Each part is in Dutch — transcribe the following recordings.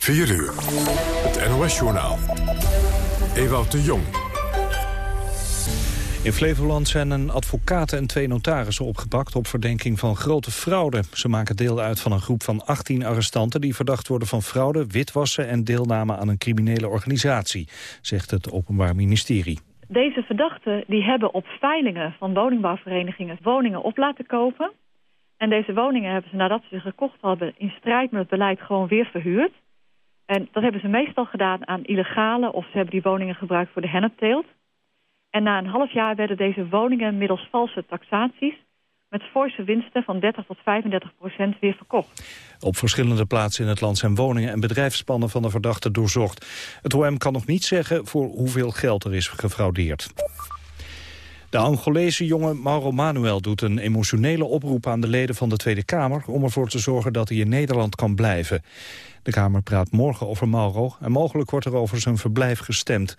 4 uur. Het NOS-journaal. Ewout de Jong. In Flevoland zijn een advocaat en twee notarissen opgepakt op verdenking van grote fraude. Ze maken deel uit van een groep van 18 arrestanten die verdacht worden van fraude, witwassen en deelname aan een criminele organisatie, zegt het Openbaar Ministerie. Deze verdachten die hebben op veilingen van woningbouwverenigingen woningen op laten kopen. En deze woningen hebben ze nadat ze ze gekocht hadden in strijd met het beleid gewoon weer verhuurd. En dat hebben ze meestal gedaan aan illegale of ze hebben die woningen gebruikt voor de hennepteelt. En na een half jaar werden deze woningen middels valse taxaties met forse winsten van 30 tot 35 procent weer verkocht. Op verschillende plaatsen in het land zijn woningen en bedrijfspannen van de verdachte doorzocht. Het OM kan nog niet zeggen voor hoeveel geld er is gefraudeerd. De Angolese jongen Mauro Manuel doet een emotionele oproep aan de leden van de Tweede Kamer... om ervoor te zorgen dat hij in Nederland kan blijven. De Kamer praat morgen over Mauro en mogelijk wordt er over zijn verblijf gestemd.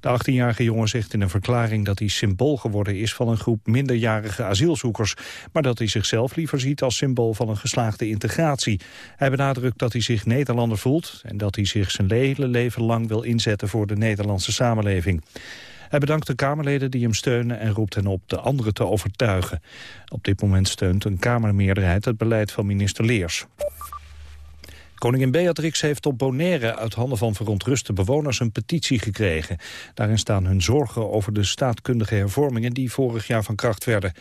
De 18-jarige jongen zegt in een verklaring dat hij symbool geworden is van een groep minderjarige asielzoekers, maar dat hij zichzelf liever ziet als symbool van een geslaagde integratie. Hij benadrukt dat hij zich Nederlander voelt en dat hij zich zijn hele leven lang wil inzetten voor de Nederlandse samenleving. Hij bedankt de Kamerleden die hem steunen en roept hen op de anderen te overtuigen. Op dit moment steunt een Kamermeerderheid het beleid van minister Leers. Koningin Beatrix heeft op Bonaire uit handen van verontruste bewoners een petitie gekregen. Daarin staan hun zorgen over de staatkundige hervormingen die vorig jaar van kracht werden.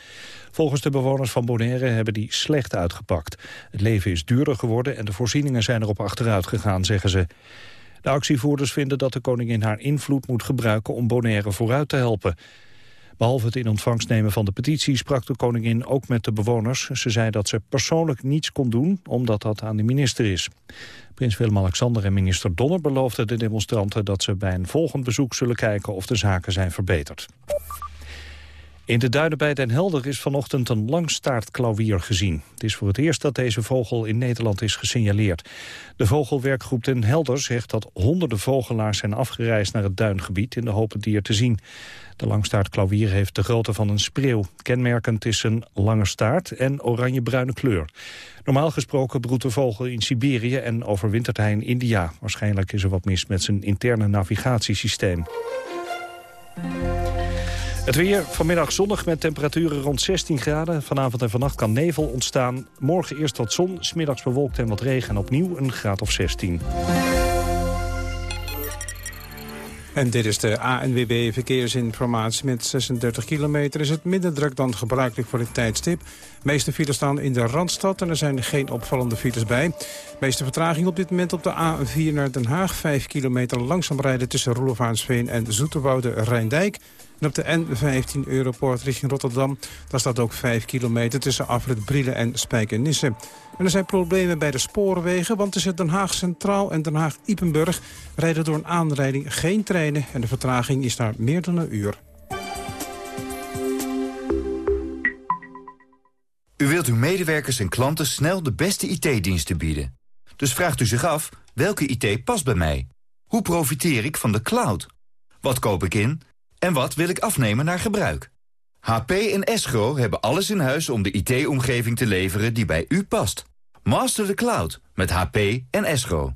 Volgens de bewoners van Bonaire hebben die slecht uitgepakt. Het leven is duurder geworden en de voorzieningen zijn erop achteruit gegaan, zeggen ze. De actievoerders vinden dat de koningin haar invloed moet gebruiken om Bonaire vooruit te helpen. Behalve het in ontvangst nemen van de petitie sprak de koningin ook met de bewoners. Ze zei dat ze persoonlijk niets kon doen, omdat dat aan de minister is. Prins Willem-Alexander en minister Donner beloofden de demonstranten dat ze bij een volgend bezoek zullen kijken of de zaken zijn verbeterd. In de duinen bij Den Helder is vanochtend een langstaartklauwier gezien. Het is voor het eerst dat deze vogel in Nederland is gesignaleerd. De vogelwerkgroep Den Helder zegt dat honderden vogelaars zijn afgereisd naar het duingebied in de hoop het dier te zien. De langstaartklauwier heeft de grootte van een spreeuw. Kenmerkend is een lange staart en oranje-bruine kleur. Normaal gesproken broedt de vogel in Siberië en overwintert hij in India. Waarschijnlijk is er wat mis met zijn interne navigatiesysteem. Het weer vanmiddag zonnig met temperaturen rond 16 graden. Vanavond en vannacht kan nevel ontstaan. Morgen eerst wat zon, smiddags bewolkt en wat regen... en opnieuw een graad of 16. En dit is de ANWB Verkeersinformatie. Met 36 kilometer is het minder druk dan gebruikelijk voor dit tijdstip. De meeste files staan in de Randstad en er zijn geen opvallende files bij. De meeste vertraging op dit moment op de A4 naar Den Haag. 5 kilometer langzaam rijden tussen Roelofaansveen en Zoeterwoude Rijndijk. En op de N15 Europoort richting Rotterdam... daar staat ook 5 kilometer tussen Afrit Brielen en Spijkenisse. En er zijn problemen bij de spoorwegen... want tussen Den Haag Centraal en Den Haag-Ipenburg... rijden door een aanrijding geen treinen... en de vertraging is daar meer dan een uur. U wilt uw medewerkers en klanten snel de beste IT-diensten bieden. Dus vraagt u zich af, welke IT past bij mij? Hoe profiteer ik van de cloud? Wat koop ik in en wat wil ik afnemen naar gebruik? HP en Escro hebben alles in huis om de IT-omgeving te leveren die bij u past. Master the cloud met HP en Escro.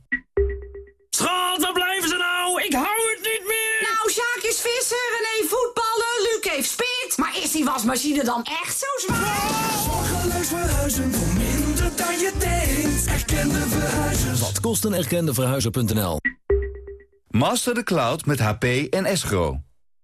Schat, waar blijven ze nou? Ik hou het niet meer! Nou, Sjaak is visser, René voetballen, Luc heeft spit. Maar is die wasmachine dan echt zo zwaar? Zorgeloos verhuizen voor minder dan je denkt. Erkende verhuizers. Wat kost een erkende verhuizer.nl? Master the cloud met HP en Escro.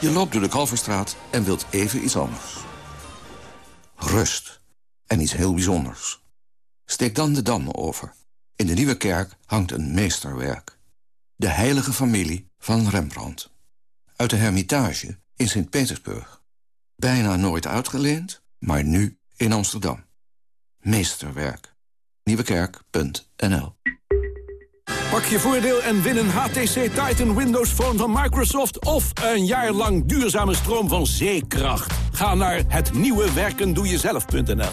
je loopt door de Kalverstraat en wilt even iets anders. Rust. En iets heel bijzonders. Steek dan de Dam over. In de Nieuwe Kerk hangt een meesterwerk. De heilige familie van Rembrandt. Uit de Hermitage in Sint-Petersburg. Bijna nooit uitgeleend, maar nu in Amsterdam. Meesterwerk. Nieuwekerk.nl Pak je voordeel en win een HTC Titan Windows Phone van Microsoft... of een jaar lang duurzame stroom van zeekracht. Ga naar hetnieuwewerkendoejezelf.nl.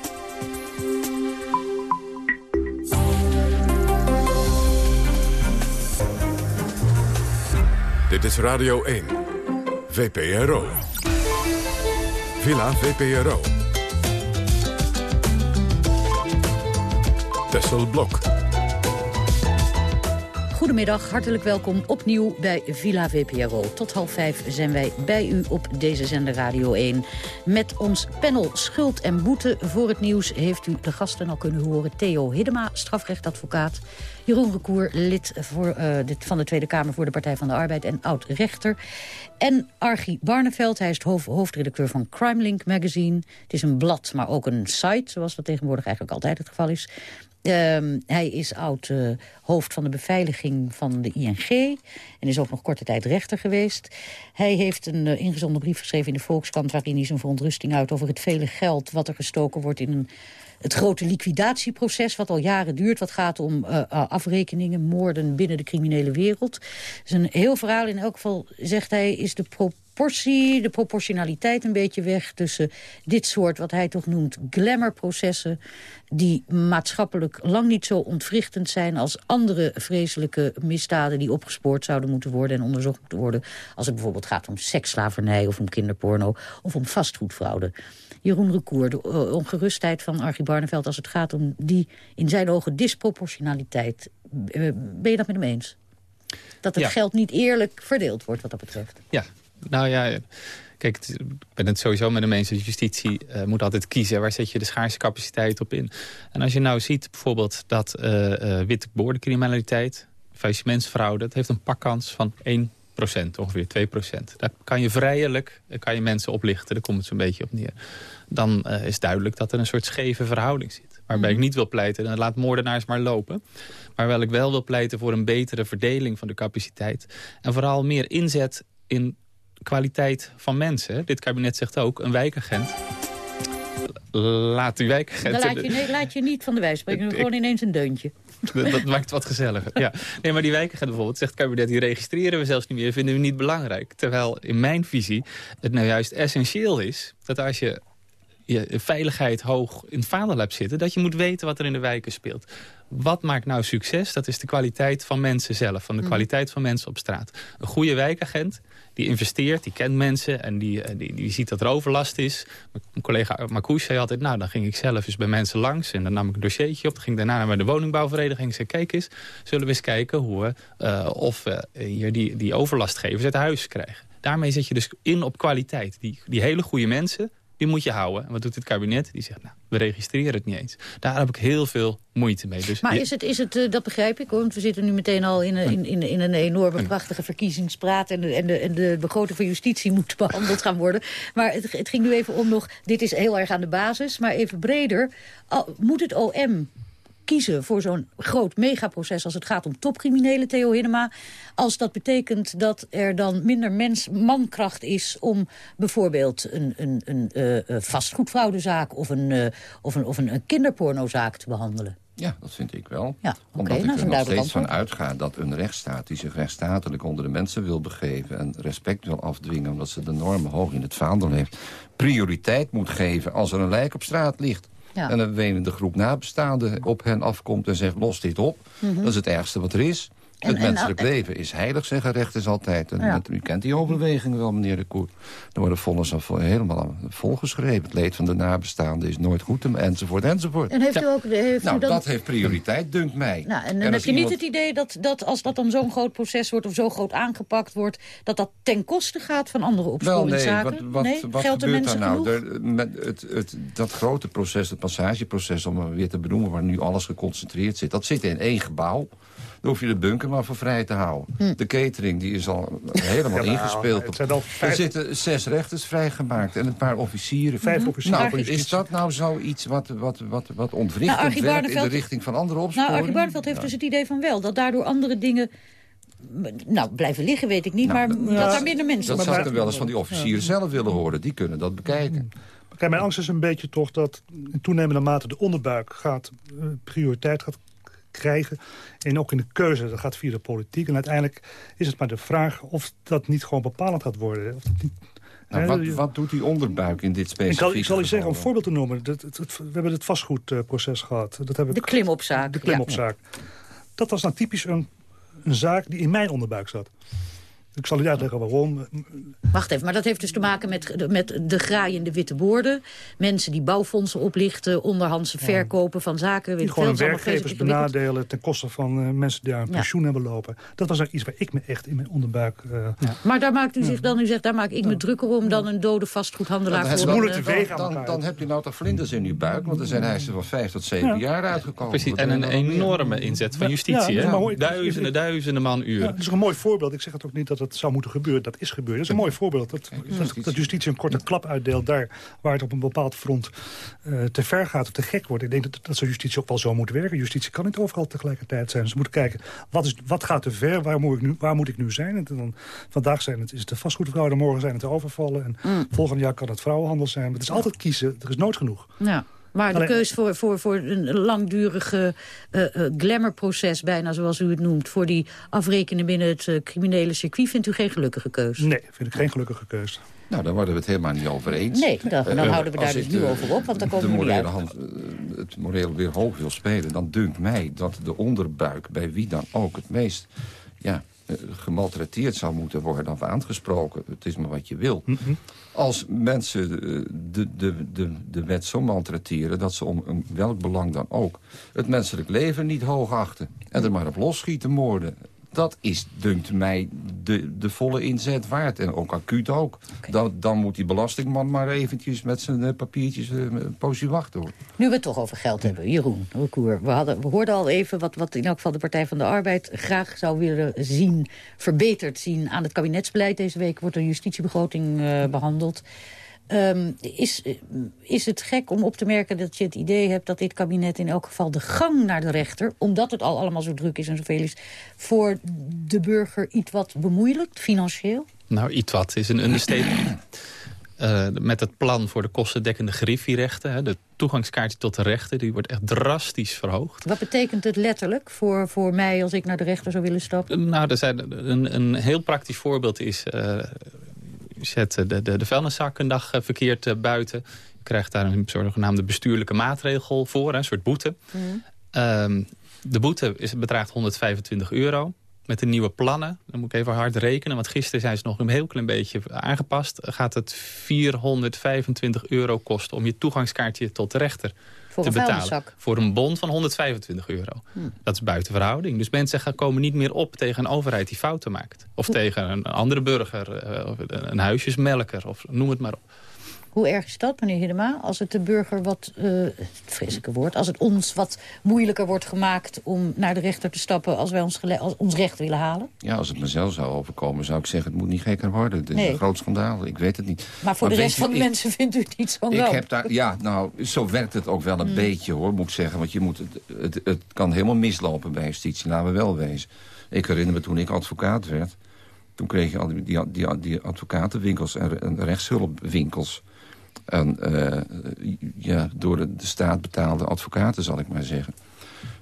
Dit is Radio 1. VPRO. Villa VPRO. Tessel Blok. Goedemiddag, hartelijk welkom opnieuw bij Villa VPRO. Tot half vijf zijn wij bij u op deze zender Radio 1. Met ons panel Schuld en Boete voor het nieuws... heeft u de gasten al kunnen horen. Theo Hiddema, strafrechtadvocaat. Jeroen Recour, lid voor, dit van de Tweede Kamer voor de Partij van de Arbeid... en oud-rechter. En Archie Barneveld, hij is hoofdredacteur van Crimelink Magazine. Het is een blad, maar ook een site, zoals dat tegenwoordig eigenlijk altijd het geval is. Uh, hij is oud uh, hoofd van de beveiliging van de ING... en is ook nog korte tijd rechter geweest. Hij heeft een uh, ingezonden brief geschreven in de Volkskrant... waarin hij zijn verontrusting uit over het vele geld... wat er gestoken wordt in een, het grote liquidatieproces... wat al jaren duurt, wat gaat om uh, afrekeningen, moorden binnen de criminele wereld. Is een heel verhaal. In elk geval, zegt hij, is de proportie, de proportionaliteit een beetje weg... tussen dit soort, wat hij toch noemt, glamourprocessen die maatschappelijk lang niet zo ontwrichtend zijn... als andere vreselijke misdaden die opgespoord zouden moeten worden... en onderzocht moeten worden. Als het bijvoorbeeld gaat om seksslavernij of om kinderporno... of om vastgoedfraude. Jeroen Recour, de ongerustheid van Archie Barneveld... als het gaat om die in zijn ogen disproportionaliteit. Ben je dat met hem eens? Dat het Ja. geld niet eerlijk verdeeld wordt wat dat betreft. Ja, nou ja, kijk, het- ik ben het sowieso met de mensen. Justitie eh, moet altijd kiezen. Waar zet je de schaarse capaciteit op in? En als je nou ziet bijvoorbeeld dat eh eh witte boordencriminaliteit... faillissementsfraude, dat heeft een pakkans van 1% ongeveer 2% Daar kan je vrijelijk kan je mensen oplichten. Daar komt het zo'n beetje op neer. Dan is duidelijk dat er een soort scheve verhouding zit. Waarbij ik niet wil pleiten, dan laat moordenaars maar lopen. Maar wel ik wel wil pleiten voor een betere verdeling van de capaciteit. En vooral meer inzet in kwaliteit van mensen. Dit kabinet zegt ook, een wijkagent. Laat die wijkagent... Laat je, nee, laat je niet van de wijs spreken, Ik- gewoon ineens een deuntje. Dat, dat maakt het wat gezelliger. Ja. Nee, maar die wijkagent bijvoorbeeld, zegt het kabinet, die registreren we zelfs niet meer, vinden we niet belangrijk. Terwijl in mijn visie het nou juist essentieel is dat als je je veiligheid hoog in het vaandel hebt zitten, dat je moet weten wat er in de wijken speelt. Wat maakt nou succes? Dat is de kwaliteit van mensen zelf, van de Mhm. kwaliteit van mensen op straat. Een goede wijkagent, die investeert, die kent mensen en die, eh, die, die ziet dat er overlast is. Mijn collega Marcouche zei altijd, nou dan ging ik zelf eens bij mensen langs en dan nam ik een dossiertje op. Dan ging ik daarna naar de woningbouwvereniging en zei, kijk eens, zullen we eens kijken hoe we, eh, of we hier die, die overlastgevers uit huis krijgen. Daarmee zet je dus in op kwaliteit. Die, die hele goede mensen, die moet je houden. En wat doet het kabinet? Die zegt, nou, we registreren het niet eens. Daar heb ik heel veel moeite mee. Dus Maar is het, is het eh, dat begrijp ik hoor, want we zitten nu meteen al in, een- in, in, in een enorme prachtige verkiezingspraat... en de, en, de, en de begroting van justitie moet behandeld gaan worden. Maar het, het ging nu even om nog, dit is heel erg aan de basis, maar even breder. Al, moet het OM kiezen voor zo'n groot megaproces als het gaat om topcriminelen, Theo Hiddema... als dat betekent dat er dan minder mens, mankracht is om bijvoorbeeld een, een, een eh, eh, vastgoedfraudezaak... of een, eh, of een, of een, een kinderpornozaak te behandelen? Ja, dat vind ik wel. Ja, Omdat nou, ik er nog steeds van uitga dat een rechtsstaat die zich rechtsstatelijk onder de mensen wil begeven... en respect wil afdwingen omdat ze de normen hoog in het vaandel heeft... prioriteit moet geven als er een lijk op straat ligt. Ja. En een wenende groep nabestaanden op hen afkomt en zegt los dit op. Mhm. Dat is het ergste wat er is. En- het en- menselijk en- leven is heilig, zeggen rechters altijd. En Ja. u kent die overwegingen wel, meneer de Koer. Er worden vonnissen helemaal volgeschreven. Het leed van de nabestaanden is nooit goed, enzovoort, enzovoort. En heeft u ook... Heeft Nou, u dan... dat heeft prioriteit, dunkt mij. Nou, en dan als heb je niet het idee dat, dat als dat dan zo'n groot proces wordt... of zo groot aangepakt wordt... dat dat ten koste gaat van andere Wel, nee, opsporingszaken? wat, wat, nee? wat Geldt er gebeurt daar mensen nou? Er, met het, het, dat grote proces, het passageproces... om het weer te benoemen waar nu alles geconcentreerd zit... dat zit in één gebouw. Dan hoef je de bunker maar voor vrij te houden. Hm. De catering die is al helemaal Ja, nou, ingespeeld. het zijn al Er zitten zes rechters vrijgemaakt en een paar officieren. Vijf officieren Nou, is dat nou zoiets wat, wat, wat, wat Nou, ontwrichtend Archie werkt in de richting van andere Nou, opsporingen? Archie Barneveld heeft dus het idee van wel. Dat daardoor andere dingen... Nou, blijven liggen weet ik niet, Nou, maar dat- dat daar minder mensen... Dat zou ik wel eens van die officieren zelf willen horen. Die kunnen dat bekijken. Kijk, mijn angst is een beetje toch dat in toenemende mate de onderbuik gaat, eh, prioriteit gaat krijgen. En ook in de keuze, dat gaat via de politiek. En uiteindelijk is het maar de vraag of dat niet gewoon bepalend gaat worden. Of dat niet, Nou, wat, wat doet die onderbuik in dit ik, specifieke zal, ik zal je zeggen, een geval? voorbeeld te noemen. Dat, het, het- we hebben het vastgoedproces gehad. Dat heb ik, De klimopzaak. de klimopzaak. Dat was nou typisch een, een zaak die in mijn onderbuik zat. Ik zal u uitleggen waarom. Wacht even, maar dat heeft dus te maken met, met de graaiende witte borden. Mensen die bouwfondsen oplichten, onderhandse verkopen van zaken. Weet Die gewoon veel, is werkgevers benadelen ten koste van eh, mensen die aan Ja. pensioen hebben lopen. Dat was iets waar ik me echt in mijn onderbuik... eh, Maar daar maakt u zich dan, u zegt, daar maak ik me drukker om dan een dode vastgoedhandelaar. Dan, voor heb- een, dan, eh, dan, dan, dan heb je nou toch vlinders in je buik. Want er zijn eisen van vijf tot zeven Ja. jaar uitgekomen. Precies, en een enorme inzet van Ja, justitie. ja, hè? duizenden, duizenden man Ja, uren. dat is een mooi voorbeeld. Ik zeg het ook niet dat het zou moeten gebeuren. Dat is gebeurd. Dat is een mooi voorbeeld. Dat, dat, dat justitie een korte klap uitdeelt daar waar het op een bepaald front eh, te ver gaat of te gek wordt. Ik denk dat, dat zou justitie ook wel zo moeten werken. Justitie kan niet overal tegelijkertijd zijn. Ze moeten kijken, wat, is, wat gaat te ver? Waar moet ik nu, waar moet ik nu zijn? En dan, vandaag zijn het, is het de vastgoedfraude, morgen zijn het de overvallen. En Mm. volgend jaar kan het vrouwenhandel zijn. Maar het is altijd kiezen. Er is nooit genoeg. Ja. Maar de keus voor, voor, voor een langdurige eh eh, glamourproces, bijna zoals u het noemt... voor die afrekenen binnen het eh, criminele circuit, vindt u geen gelukkige keus? Nee, vind ik geen gelukkige keus. Nou, daar worden we het helemaal niet over eens. Nee, dan- dan houden we daar dus nu over op, want dan komen de we niet uit. hand, Het moreel weer hoog wil spelen, dan dunkt mij dat de onderbuik bij wie dan ook het meest ja, gemaltreteerd zou moeten worden of aangesproken. Het is maar wat je wil. Als mensen eh, de, de, de, de wet zo maltreteren dat ze om een, welk belang dan ook het menselijk leven niet hoog achten en er maar op losschieten moorden. Dat is, dunkt mij, de, de volle inzet waard. En ook acuut ook. Dan, dan moet die belastingman maar eventjes met zijn eh, papiertjes eh, een poosje wachten. Hoor. Nu we het toch over geld hebben, Jeroen Recour. We, hadden, we hoorden al even wat, wat in elk geval de Partij van de Arbeid graag zou willen zien, verbeterd zien aan het kabinetsbeleid. Deze week wordt een justitiebegroting eh, behandeld. Ehm, is, is het gek om op te merken dat je het idee hebt dat dit kabinet in elk geval de gang naar de rechter, omdat het al allemaal zo druk is en zoveel is, voor de burger iets wat bemoeilijkt, financieel? Nou, iets wat is een understatement. Eh, met het plan voor de kostendekkende griffierechten. Hè, de toegangskaartje tot de rechter, die wordt echt drastisch verhoogd. Wat betekent het letterlijk voor, voor mij als ik naar de rechter zou willen stappen? Nou, er zijn een, een heel praktisch voorbeeld is... eh, zet de, de, de vuilniszak een dag eh, verkeerd eh, buiten. Je krijgt daar een zogenaamde bestuurlijke maatregel voor, een soort boete. Ehm, de boete is, bedraagt 125 euro. Met de nieuwe plannen, dan moet ik even hard rekenen... want gisteren zijn ze nog een heel klein beetje aangepast... gaat het 425 euro kosten om je toegangskaartje tot de rechter Voor te betalen. vuilniszak. Voor een bon van 125 euro. Hm. Dat is buiten verhouding. Dus mensen gaan komen niet meer op tegen een overheid die fouten maakt. Of tegen een andere burger, eh, of een huisjesmelker, of noem het maar op. Hoe erg is dat, meneer Hiddema? Als het de burger wat, het vreselijke woord... als het ons wat moeilijker wordt gemaakt om naar de rechter te stappen... als wij ons, als ons recht willen halen? Ja, als het mezelf zou overkomen, zou ik zeggen... het moet niet gekker worden. Het is Nee. een groot schandaal. Ik weet het niet. Maar voor de rest je, van de ik- mensen vindt u het niet zo Ik wel. heb daar, ja, nou, zo werkt het ook wel een Mm. beetje, hoor, moet ik zeggen. Want je moet het, het, het kan helemaal mislopen bij justitie, laten we wel wezen. Ik herinner me toen ik advocaat werd... toen kreeg je al die, die, die, die advocatenwinkels en, en rechtshulpwinkels... En eh, ja, door de, de staat betaalde advocaten, zal ik maar zeggen.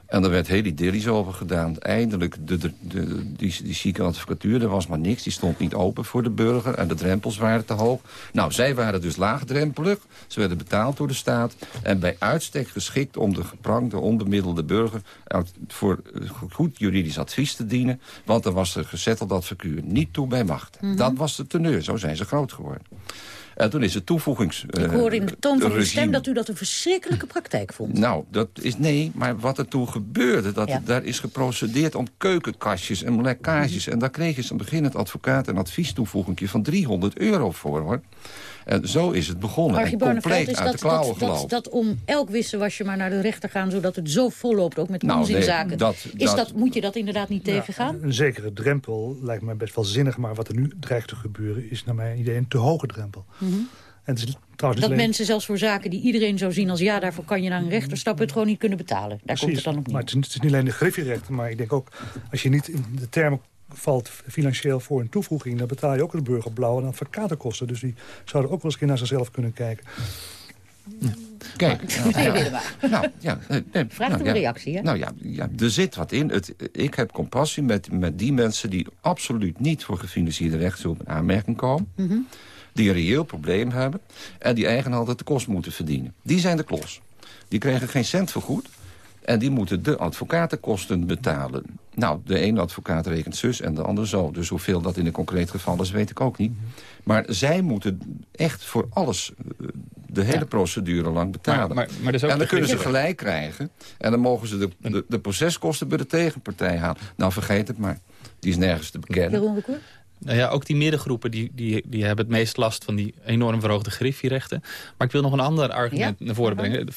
En er werd heel idyllisch over gedaan. Eindelijk, de, de, de, die, die chique advocatuur, er was maar niks. Die stond niet open voor de burger en de drempels waren te hoog. Nou, zij waren dus laagdrempelig. Ze werden betaald door de staat. En bij uitstek geschikt om de geprangde, onbemiddelde burger... voor eh, goed juridisch advies te dienen. Want er was de gezettelde advocatuur niet toe bij macht. Mhm. Dat was de teneur, zo zijn ze groot geworden. En toen is het toevoegings... Ik hoor in de toon van uw stem dat u dat een verschrikkelijke praktijk vond. Nou, dat is nee, maar wat er toen gebeurde... Dat, Ja. daar is geprocedeerd om keukenkastjes en lekkages. Mhm. En daar kregen ze aan het begin het advocaat- en adviestoevoeging van 300 euro voor, hoor. En zo is het begonnen. Archie compleet is uit dat, de klauwen dat, dat, om elk wisselwasje maar naar de rechter gaan... zodat het zo vol loopt, ook met Nou, nee, onzinzaken. dat- is dat- dat, moet je dat inderdaad niet tegengaan? Een zekere drempel lijkt me best wel zinnig... maar wat er nu dreigt te gebeuren is naar mijn idee een te hoge drempel. Mhm. En het is trouwens Dat niet alleen- mensen zelfs voor zaken die iedereen zou zien als... ja, daarvoor kan je naar een rechter stappen, het gewoon niet kunnen betalen. Daar komt het dan op neer. Maar het is, het is niet alleen de griffierechten, maar ik denk ook... als je niet in de termen valt financieel voor een toevoeging... dan betaal je ook de burger blauw en advocatenkosten. Dus die zouden ook wel eens een keer naar zichzelf kunnen kijken. Kijk, nou, ja, eh, nee, Vraagt nou, om ja. een reactie, hè? Nou ja, ja, er zit wat in. Het, ik heb compassie met, met die mensen die absoluut niet voor gefinancierde rechtshulp in aanmerking komen. Mhm. Die een reëel probleem hebben. En die eigenhandig de kost moeten verdienen. Die zijn de klos. Die krijgen geen cent vergoed. En die moeten de advocatenkosten betalen. Nou, de ene advocaat rekent zus en de ander zo. Dus hoeveel dat in een concreet geval is, weet ik ook niet. Maar zij moeten echt voor alles eh, de hele procedure lang betalen. Maar- maar- maar dat is ook en dan kunnen ze gelijk krijgen. En dan mogen ze de, de, de proceskosten bij de tegenpartij halen. Nou, vergeet het maar. Die is nergens te bekennen. Nou ja, ook die middengroepen die, die, die hebben het meest last van die enorm verhoogde griffierechten. Maar ik wil nog een ander argument Ja? naar voren brengen.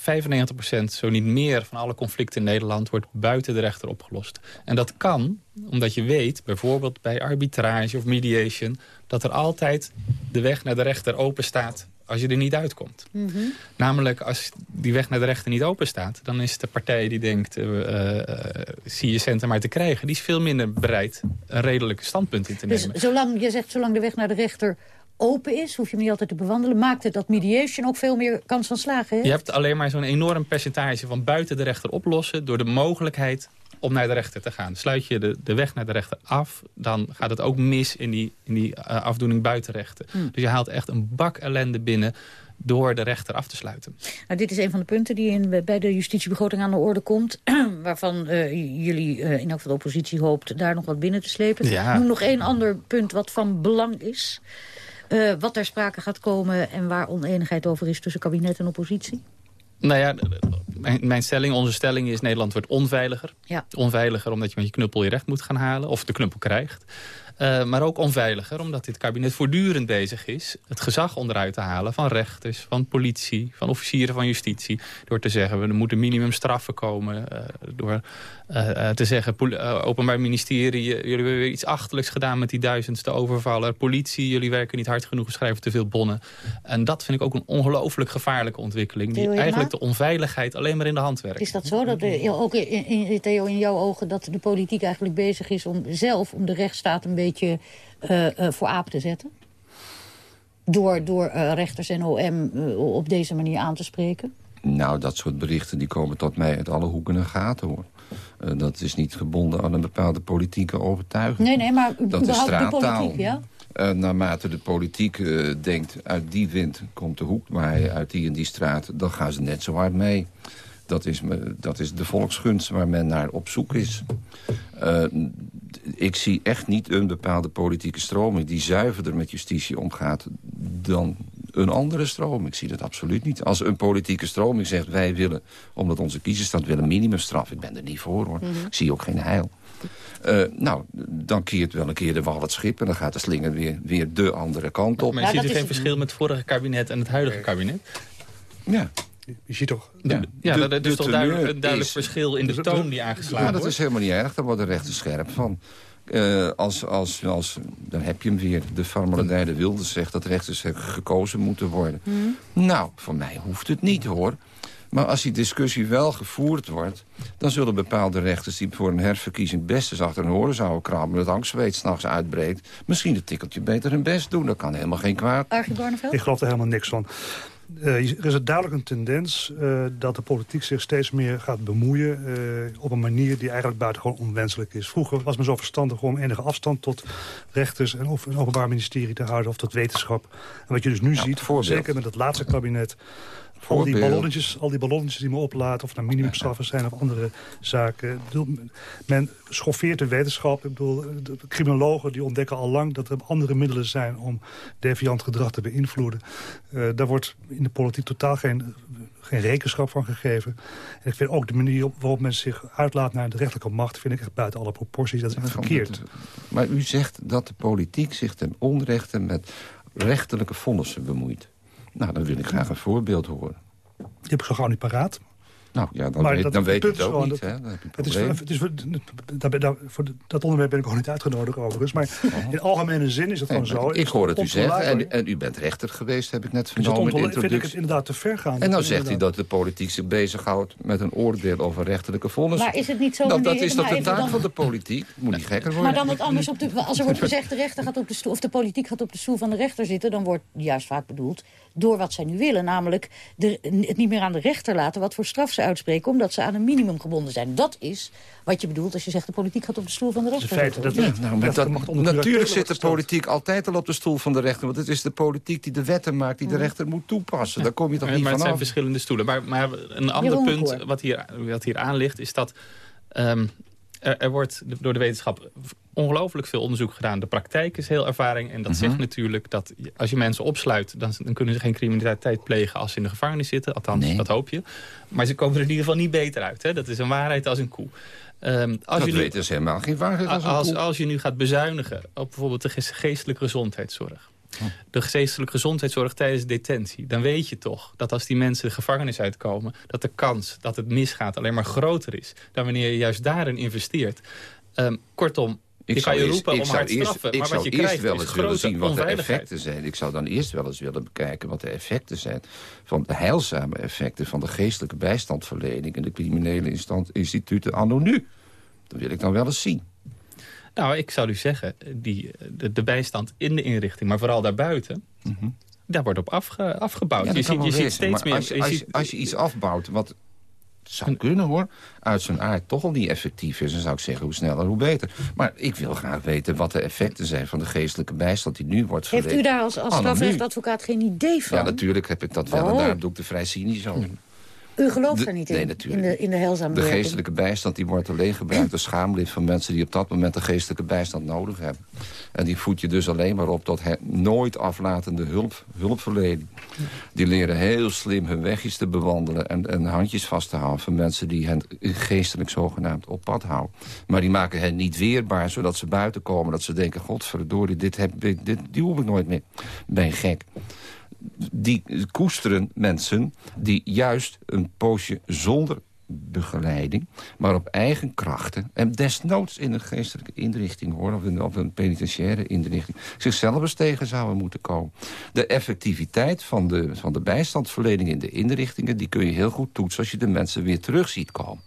95% zo niet meer van alle conflicten in Nederland wordt buiten de rechter opgelost. En dat kan omdat je weet, bijvoorbeeld bij arbitrage of mediation... dat er altijd de weg naar de rechter open staat als je er niet uitkomt. Mhm. Namelijk, als die weg naar de rechter niet open staat... dan is de partij die denkt, eh, eh, zie je centen maar te krijgen... die is veel minder bereid een redelijke standpunt in te Dus nemen. zolang, je zegt, zolang de weg naar de rechter open is... hoef je hem niet altijd te bewandelen... maakt het dat mediation ook veel meer kans van slagen heeft? Je hebt alleen maar zo'n enorm percentage van buiten de rechter oplossen... door de mogelijkheid om naar de rechter te gaan. Sluit je de, de weg naar de rechter af, dan gaat het ook mis in die, in die eh, afdoening buitenrechten. Hmm. Dus je haalt echt een bak ellende binnen door de rechter af te sluiten. Nou, dit is een van de punten die in, bij de justitiebegroting aan de orde komt... waarvan eh, jullie eh, in elk geval de oppositie hoopt daar nog wat binnen te slepen. Ja. Noem nog één ander punt wat van belang is... wat ter sprake gaat komen en waar oneenigheid over is tussen kabinet en oppositie? Nou ja, mijn, mijn stelling, onze stelling is... Nederland wordt onveiliger. Ja. Onveiliger omdat je met je knuppel je recht moet gaan halen. Of de knuppel krijgt. Eh, maar ook onveiliger omdat dit kabinet voortdurend bezig is... het gezag onderuit te halen van rechters, van politie... van officieren van justitie. Door te zeggen, we er moeten minimumstraffen komen. eh, door eh, eh, te zeggen, eh, openbaar ministerie... jullie hebben weer iets achterlijks gedaan met die duizendste overvallen. Politie, jullie werken niet hard genoeg, schrijven te veel bonnen. En dat vind ik ook een ongelooflijk gevaarlijke ontwikkeling... die eigenlijk de onveiligheid alleen maar in de hand werkt. Is dat zo, dat de, ook in, in, Theo, in jouw ogen... dat de politiek eigenlijk bezig is om zelf om de rechtsstaat een beetje eh, eh, voor aap te zetten? Door, door eh, rechters en OM op deze manier aan te spreken? Nou, dat soort berichten die komen tot mij uit alle hoeken en gaten, hoor. Eh, dat is niet gebonden aan een bepaalde politieke overtuiging. Nee, nee, maar Dat is straattaal. politiek, ja? Eh, naarmate de politiek eh, denkt, uit die wind komt de hoek... maar uit die en die straat, dan gaan ze net zo hard mee. Dat is, me, dat is de volksgunst waar men naar op zoek is. Ik zie echt niet een bepaalde politieke stroming... die zuiverder met justitie omgaat dan een andere stroming. Ik zie dat absoluut niet. Als een politieke stroming zegt... wij willen, omdat onze kiezers dat willen, minimumstraf. Ik ben er niet voor, hoor. Mhm. Ik zie ook geen heil. Eh, nou, dan keert wel een keer de wal het schip... en dan gaat de slinger weer, weer de andere kant op. Maar je ziet er geen verschil met het vorige kabinet en het huidige kabinet? Ja. Je ziet toch... Ja, ja de- dat is de toch duidelijk, een duidelijk is- verschil in de toon die aangeslagen Ja, dat wordt? is helemaal niet erg. Daar worden rechten scherp van. Eh, als, als, als, dan heb je hem weer. De farmaladij de Wilde zegt dat rechters gekozen moeten worden. Nou, voor mij hoeft het niet, hoor. Maar als die discussie wel gevoerd wordt... dan zullen bepaalde rechters die voor een herverkiezing... best eens achter hun oren zouden krabben... dat angstzweet s'nachts uitbreekt... misschien een tikkeltje beter hun best doen. Dat kan helemaal geen kwaad. Archie Barneveld? Ik geloof er helemaal niks van. Uh, er is duidelijk een tendens uh, dat de politiek zich steeds meer gaat bemoeien... Uh, op een manier die eigenlijk buitengewoon onwenselijk is. Vroeger was men zo verstandig om enige afstand tot rechters... en of een openbaar ministerie te houden of tot wetenschap. En wat je dus nu ziet, zeker met het laatste kabinet... Al die, ballonnetjes, al die ballonnetjes die me oplaten, of naar minimumstraffen zijn of andere zaken. men schoffeert de wetenschap. Ik bedoel, de criminologen die ontdekken al lang dat er andere middelen zijn om deviant gedrag te beïnvloeden. Uh, daar wordt in de politiek totaal geen, geen rekenschap van gegeven. En ik vind ook de manier waarop men zich uitlaat naar de rechterlijke macht... vind ik echt buiten alle proporties. Dat is echt verkeerd. Maar u zegt dat de politiek zich ten onrechte met rechterlijke vonnissen bemoeit. Nou, dan wil ik graag een voorbeeld horen. Die heb ik zo gauw niet paraat. Nou ja, dan weet, dat, dan weet je het ook niet. hè? het is, het is, dat, dat, voor dat onderwerp ben ik ook niet uitgenodigd overigens. Maar oh. in algemene zin is het gewoon zo. Ik hoor het u zeggen. En, en, u bent rechter geweest, heb ik net vernomen de vind ik het inderdaad te ver gaan. En dan zegt hij dat de politiek zich bezighoudt met een oordeel over rechterlijke vonnissen. Maar is het niet zo... Nou, dat is toch de taak van de politiek? Moet niet gekker worden. Maar dan wat anders. Op de, als er wordt gezegd, de rechter gaat op de stoel, of de politiek gaat op de stoel van de rechter zitten... dan wordt juist vaak bedoeld door wat zij nu willen. Namelijk de, het niet meer aan de rechter laten wat voor straf ze uitspreken... omdat ze aan een minimum gebonden zijn. Dat is wat je bedoelt als je zegt de politiek gaat op de stoel van de rechter. Feit, dat, nou, dat, natuurlijk zit de politiek altijd al op de stoel van de rechter. Want het is de politiek die de wetten maakt die de rechter moet toepassen. Daar kom je toch niet maar vanaf. het zijn verschillende stoelen. Maar, maar een ander punt wat hier, wat hier aan ligt is dat... Um, er, er, wordt door de wetenschap ongelooflijk veel onderzoek gedaan. De praktijk is heel ervaring. En dat zegt mhm. natuurlijk dat als je mensen opsluit... Dan, dan, kunnen ze geen criminaliteit plegen als ze in de gevangenis zitten. Althans, dat hoop je. Maar ze komen er in ieder geval niet beter uit. Hè? Dat is een waarheid als een koe. Um, als dat je nu, weten ze helemaal geen waarheid als, als, als je nu gaat bezuinigen op bijvoorbeeld de geestelijke gezondheidszorg... de geestelijke gezondheidszorg tijdens detentie... dan weet je toch dat als die mensen de gevangenis uitkomen... dat de kans dat het misgaat alleen maar groter is... dan wanneer je juist daarin investeert. Um, kortom, ik je kan je roepen om hard straffen, maar wat je krijgt wel eens willen zien wat de effecten zijn. Ik zou dan eerst wel eens willen bekijken wat de effecten zijn... van de heilzame effecten van de geestelijke bijstandverlening... en de criminele instituten anno nu. Dat wil ik dan wel eens zien. Nou, ik zou u zeggen, die, de, bijstand in de inrichting, maar vooral daarbuiten... Mhm. Daar wordt op afgebouwd. je ziet, je ziet steeds meer... Als je, als, als je iets afbouwt wat zou kunnen hoor, uit zijn aard toch al niet effectief is... dan zou ik zeggen, hoe sneller, hoe beter. Maar ik wil graag weten wat de effecten zijn van de geestelijke bijstand... die nu wordt verleend. Heeft u daar als, als strafrechtadvocaat geen idee van? Ja, natuurlijk heb ik dat wel. En daarom doe ik de vrij cynisch over. U gelooft er niet in, nee, natuurlijk. in de, in de heilzame De geestelijke bijstand die wordt alleen gebruikt als schaamlid van mensen die op dat moment de geestelijke bijstand nodig hebben. En die voed je dus alleen maar op tot nooit aflatende hulp, hulpverlening. Die leren heel slim hun wegjes te bewandelen en, en handjes vast te houden van mensen die hen geestelijk zogenaamd op pad houden. Maar die maken hen niet weerbaar, zodat ze buiten komen, dat ze denken, godverdorie, dit, heb, dit, dit, die hoef ik nooit meer. Ben je gek die koesteren mensen die juist een poosje zonder begeleiding, maar op eigen krachten... en desnoods in een geestelijke inrichting, hoor, of, in, een penitentiaire inrichting... zichzelf eens tegen zouden moeten komen. De effectiviteit van de, van de bijstandsverlening in de inrichtingen... die kun je heel goed toetsen als je de mensen weer terug ziet komen.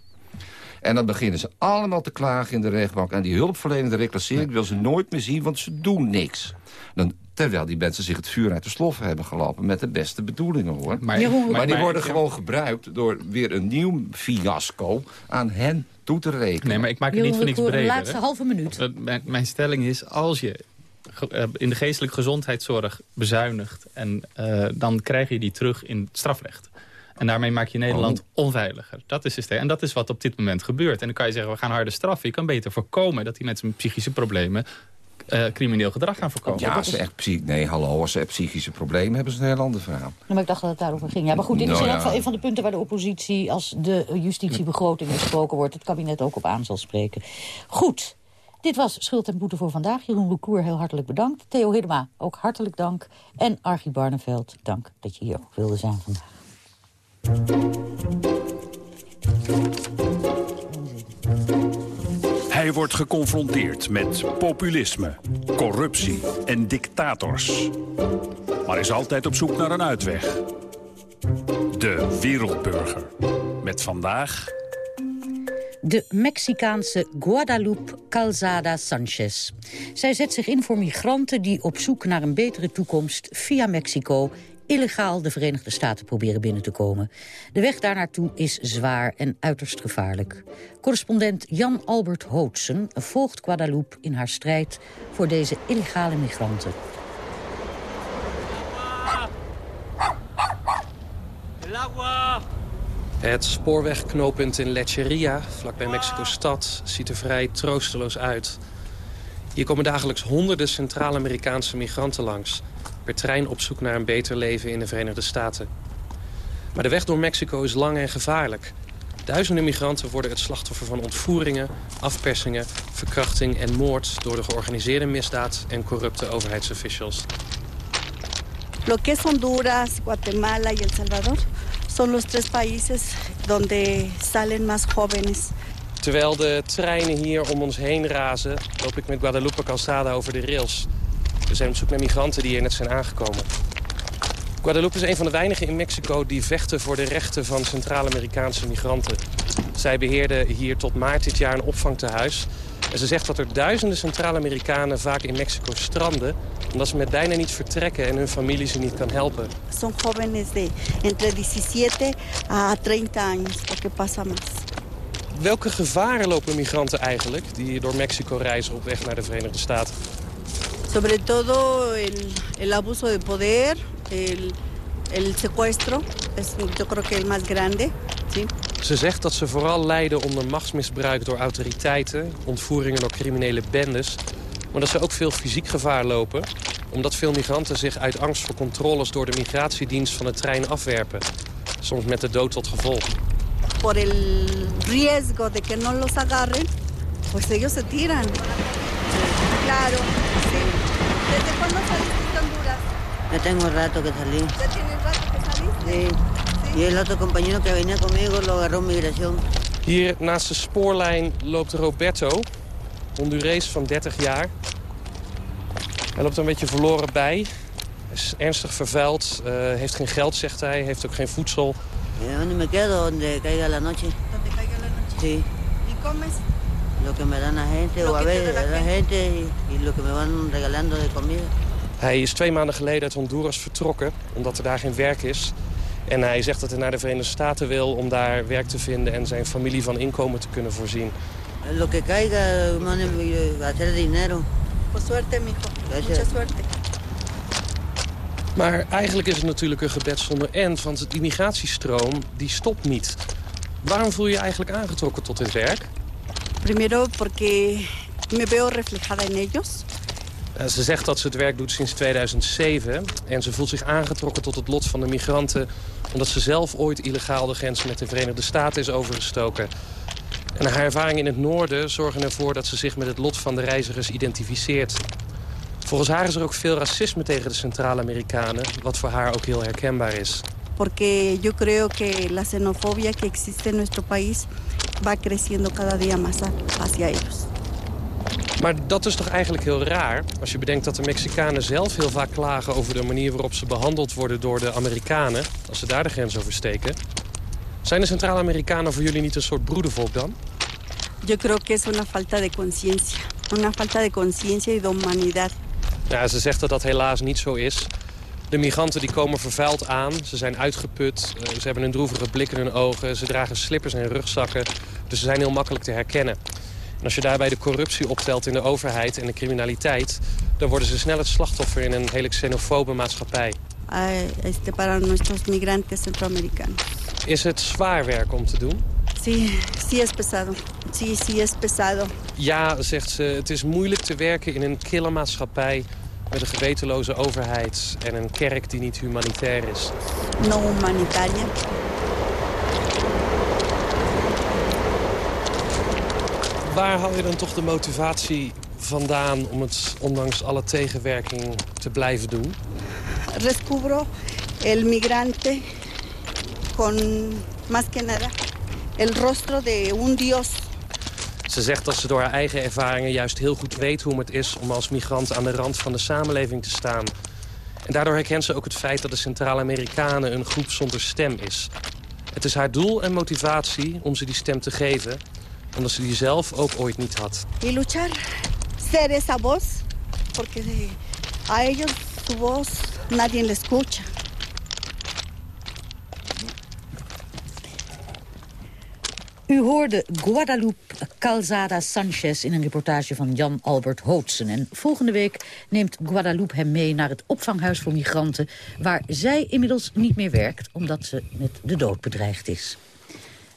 En dan beginnen ze allemaal te klagen in de rechtbank. En die hulpverlenende reclassering wil ze nooit meer zien, want ze doen niks. Dan Terwijl die mensen zich het vuur uit de sloffen hebben gelopen... met de beste bedoelingen, hoor. Maar, maar, die worden gewoon gebruikt door weer een nieuw fiasco aan hen toe te rekenen. Nee, maar ik maak het niet voor niks breder. De laatste halve minuut. Mijn stelling is, als je eh, in de geestelijke gezondheidszorg bezuinigt... En, uh, dan krijg je die terug in het strafrecht. En daarmee maak je Nederland oh. onveiliger. Dat is het. En dat is wat op dit moment gebeurt. En dan kan je zeggen, we gaan harde straffen. Je kan beter voorkomen dat die mensen met psychische problemen uh, crimineel gedrag gaan voorkomen. Ja, ze echt nee, hallo, als ze echt psychische problemen hebben, ze een heel ander verhaal. Ja, maar ik dacht dat het daarover ging. Ja, maar goed, dit is nou, in ieder geval een van de punten waar de oppositie... als de justitiebegroting gesproken wordt, het kabinet ook op aan zal spreken. Goed, dit was Schuld en Boete voor vandaag. Jeroen Recour, heel hartelijk bedankt. Theo Hiddema, ook hartelijk dank. En Archie Barneveld, dank dat je hier ook wilde zijn vandaag. Hij wordt geconfronteerd met populisme, corruptie en dictators. Maar is altijd op zoek naar een uitweg. De Wereldburger. Met vandaag... De Mexicaanse Guadalupe Calzada Sanchez. Zij zet zich in voor migranten die op zoek naar een betere toekomst via Mexico illegaal de Verenigde Staten proberen binnen te komen. De weg daar naartoe is zwaar en uiterst gevaarlijk. Correspondent Jan Albert Hootsen volgt Guadeloupe in haar strijd voor deze illegale migranten. Het spoorwegknooppunt in Lecheria, vlakbij Mexico-stad, ziet er vrij troosteloos uit. Hier komen dagelijks honderden Centraal-Amerikaanse migranten langs... per trein op zoek naar een beter leven in de Verenigde Staten. Maar de weg door Mexico is lang en gevaarlijk. Duizenden migranten worden het slachtoffer van ontvoeringen, afpersingen, verkrachting en moord... door de georganiseerde misdaad en corrupte overheidsofficials. Lo que es Honduras, Guatemala y El Salvador son los tres países donde salen más jóvenes. Terwijl de treinen hier om ons heen razen... loop ik met Guadalupe Calzada over de rails. We zijn op zoek naar migranten die hier net zijn aangekomen. Guadalupe is een van de weinigen in Mexico die vechten voor de rechten van Centraal-Amerikaanse migranten. Zij beheerde hier tot maart dit jaar een opvangtehuis. En ze zegt dat er duizenden Centraal-Amerikanen vaak in Mexico stranden... omdat ze met bijna niet vertrekken en hun familie ze niet kan helpen. Son jóvenes de entre 17 a 30 años, lo que pasa más. Welke gevaren lopen migranten eigenlijk die door Mexico reizen op weg naar de Verenigde Staten? Sobre todo el, el abuso de poder, el, el secuestro, es yo creo que el más grande. ¿sí? Ze zegt dat ze vooral lijden onder machtsmisbruik door autoriteiten... ontvoeringen door criminele bendes... maar dat ze ook veel fysiek gevaar lopen... omdat veel migranten zich uit angst voor controles... door de migratiedienst van de trein afwerpen. Soms met de dood tot gevolg. Por el riesgo de que no los agarren, pues ellos se tiran. Claro. ¿Desde cuándo saliste de Honduras? Ya tengo rato que salí. ¿Ya tienes rato que saliste? Sí. Y el otro compañero que venía conmigo lo agarró migración. Hier naast de spoorlijn loopt Roberto, Hondurees van 30 jaar. Hij loopt een beetje verloren bij. Hij is ernstig vervuild, uh, heeft geen geld, zegt hij, heeft ook geen voedsel. ¿Y dónde me quedo? Donde caiga la noche. Donde caiga la noche. Sí. ¿Y comes? Lo que me dan la gente, o a veces la la gente y, y lo que me van regalando de comida. Hij is twee maanden geleden uit Honduras vertrokken, omdat er daar geen werk is. En hij zegt dat hij naar de Verenigde Staten wil om daar werk te vinden... en zijn familie van inkomen te kunnen voorzien. Lo que caiga, a hacer dinero. Pues suerte, mijo. Mucha suerte. Maar eigenlijk is het natuurlijk een gebed zonder end, want de immigratiestroom die stopt niet. Waarom voel je je eigenlijk aangetrokken tot dit werk? Primero porque me veo reflejada en ellos. Uh, Ze zegt dat ze het werk doet sinds 2007 en ze voelt zich aangetrokken tot het lot van de migranten... omdat ze zelf ooit illegaal de grens met de Verenigde Staten is overgestoken. En haar ervaringen in het noorden zorgen ervoor dat ze zich met het lot van de reizigers identificeert. Volgens haar is er ook veel racisme tegen de Centraal-Amerikanen, wat voor haar ook heel herkenbaar is. Porque yo creo que la xenofobia que existe en nuestro país va creciendo cada día más hacia ellos. Maar dat is toch eigenlijk heel raar... als je bedenkt dat de Mexicanen zelf heel vaak klagen... over de manier waarop ze behandeld worden door de Amerikanen... als ze daar de grens oversteken. Zijn de Centraal-Amerikanen voor jullie niet een soort broedervolk dan? Yo creo que es una falta de conciencia, una falta de conciencia y de humanidad. Ja, ze zegt dat dat helaas niet zo is. De migranten die komen vervuild aan, ze zijn uitgeput... eh, ze hebben een droevige blik in hun ogen... ze dragen slippers en rugzakken, dus ze zijn heel makkelijk te herkennen. En als je daarbij de corruptie optelt in de overheid en de criminaliteit... dan worden ze snel het slachtoffer in een hele xenofobe maatschappij. este, para nuestros migrantes centroamericanos. Is het zwaar werk om te doen? Sí, sí es pesado. Sí, sí es pesado. Ja, zegt ze, het is moeilijk te werken in een kille maatschappij... met een gewetenloze overheid en een kerk die niet humanitair is. No humanitaria. Waar haal je dan toch de motivatie vandaan om het ondanks alle tegenwerking te blijven doen? Descubro el migrante con más que nada el rostro de un dios. Ze zegt dat ze door haar eigen ervaringen juist heel goed weet hoe het is... om als migrant aan de rand van de samenleving te staan. En daardoor herkent ze ook het feit dat de Centraal-Amerikanen een groep zonder stem is. Het is haar doel en motivatie om ze die stem te geven... omdat ze die zelf ook ooit niet had. Y luchar, ser esa voz, porque a ellos su voz nadie le escucha. U hoorde Guadalupe Calzada Sanchez in een reportage van Jan Albert Hootsen. En volgende week neemt Guadalupe hem mee naar het opvanghuis voor migranten... waar zij inmiddels niet meer werkt, omdat ze met de dood bedreigd is.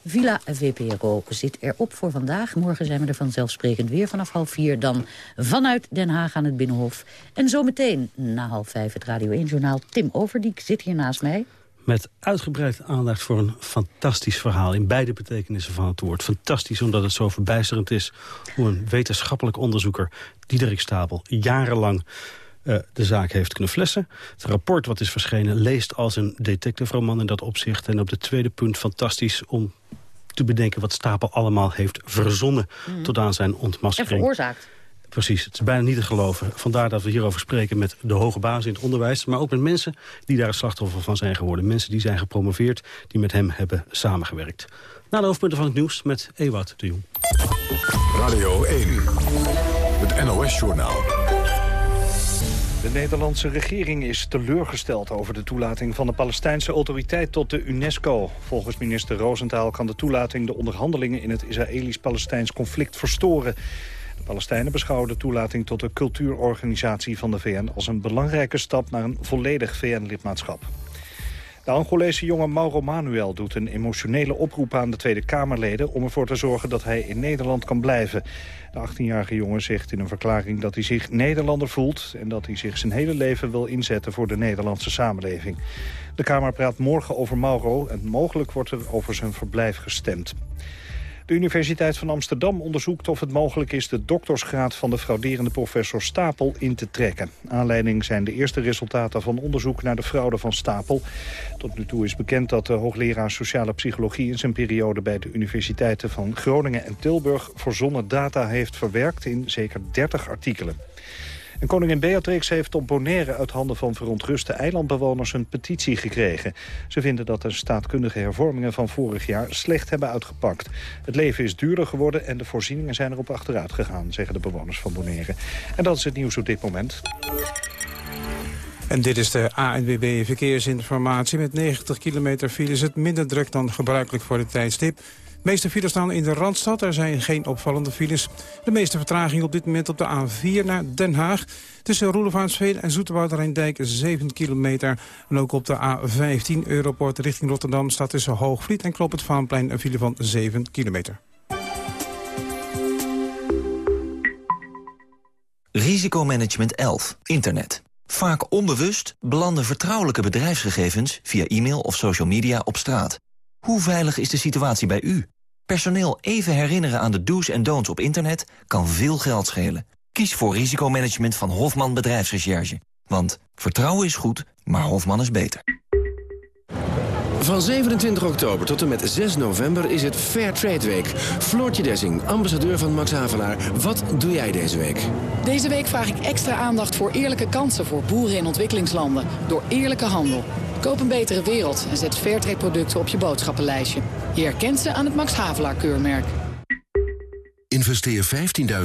Villa VPRO zit erop voor vandaag. Morgen zijn we er vanzelfsprekend weer vanaf half vier. Dan vanuit Den Haag aan het Binnenhof. En zometeen na half vijf het Radio 1-journaal. Tim Overdiek zit hier naast mij. Met uitgebreid aandacht voor een fantastisch verhaal... in beide betekenissen van het woord. Fantastisch omdat het zo verbijsterend is... hoe een wetenschappelijk onderzoeker, Diederik Stapel... jarenlang uh, de zaak heeft kunnen flessen. Het rapport wat is verschenen leest als een detective-roman in dat opzicht. En op het tweede punt fantastisch om te bedenken wat Stapel allemaal heeft verzonnen... Mhm. tot aan zijn ontmaskering. En veroorzaakt. Precies, het is bijna niet te geloven. Vandaar dat we hierover spreken met de hoge baas in het onderwijs... maar ook met mensen die daar het slachtoffer van zijn geworden. Mensen die zijn gepromoveerd, die met hem hebben samengewerkt. Na de hoofdpunten van het nieuws met Ewout de Jong. Radio 1, het NOS-journaal. De Nederlandse regering is teleurgesteld over de toelating van de Palestijnse autoriteit tot de UNESCO. Volgens minister Rosenthal kan de toelating de onderhandelingen in het Israëlisch-Palestijns conflict verstoren. De Palestijnen beschouwen de toelating tot de cultuurorganisatie van de VN als een belangrijke stap naar een volledig VN-lidmaatschap. De Angolese jongen Mauro Manuel doet een emotionele oproep aan de Tweede Kamerleden... om ervoor te zorgen dat hij in Nederland kan blijven. De 18-jarige jongen zegt in een verklaring dat hij zich Nederlander voelt... en dat hij zich zijn hele leven wil inzetten voor de Nederlandse samenleving. De Kamer praat morgen over Mauro en mogelijk wordt er over zijn verblijf gestemd. De Universiteit van Amsterdam onderzoekt of het mogelijk is... de doktersgraad van de frauderende professor Stapel in te trekken. Aanleiding zijn de eerste resultaten van onderzoek naar de fraude van Stapel. Tot nu toe is bekend dat de hoogleraar sociale psychologie... in zijn periode bij de universiteiten van Groningen en Tilburg... verzonnen data heeft verwerkt in zeker 30 artikelen. Koningin Beatrix heeft op Bonaire uit handen van verontruste eilandbewoners een petitie gekregen. Ze vinden dat de staatkundige hervormingen van vorig jaar slecht hebben uitgepakt. Het leven is duurder geworden en de voorzieningen zijn erop achteruit gegaan, zeggen de bewoners van Bonaire. En dat is het nieuws op dit moment. En dit is de ANWB Verkeersinformatie. Met 90 kilometer file is het minder druk dan gebruikelijk voor het tijdstip. De meeste files staan in de Randstad. Er zijn geen opvallende files. De meeste vertraging op dit moment op de A4 naar Den Haag. Tussen Roelevaansveen en Zoeterwoude Rijndijk 7 kilometer. En ook op de A15 Europort richting Rotterdam staat tussen Hoogvliet en Kloop het Vaanplein een file van 7 kilometer. Risicomanagement 11. Internet. Vaak onbewust belanden vertrouwelijke bedrijfsgegevens via e-mail of social media op straat. Hoe veilig is de situatie bij u? Personeel even herinneren aan de do's en don'ts op internet kan veel geld schelen. Kies voor risicomanagement van Hofman Bedrijfsrecherche. Want vertrouwen is goed, maar Hofman is beter. Van 27 oktober tot en met 6 november is het Fair Trade Week. Floortje Dessing, ambassadeur van Max Havelaar. Wat doe jij deze week? Deze week vraag ik extra aandacht voor eerlijke kansen voor boeren in ontwikkelingslanden. Door eerlijke handel. Koop een betere wereld en zet Fairtrade producten op je boodschappenlijstje. Je herkent ze aan het Max Havelaar keurmerk. Investeer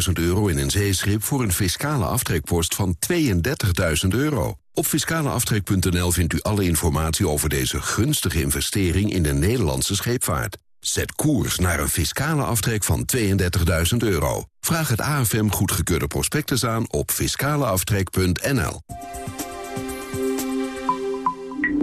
15.000 euro in een zeeschip voor een fiscale aftrekpost van 32.000 euro. Op fiscaleaftrek.nl vindt u alle informatie over deze gunstige investering in de Nederlandse scheepvaart. Zet koers naar een fiscale aftrek van 32.000 euro. Vraag het AFM goedgekeurde prospectus aan op fiscaleaftrek.nl.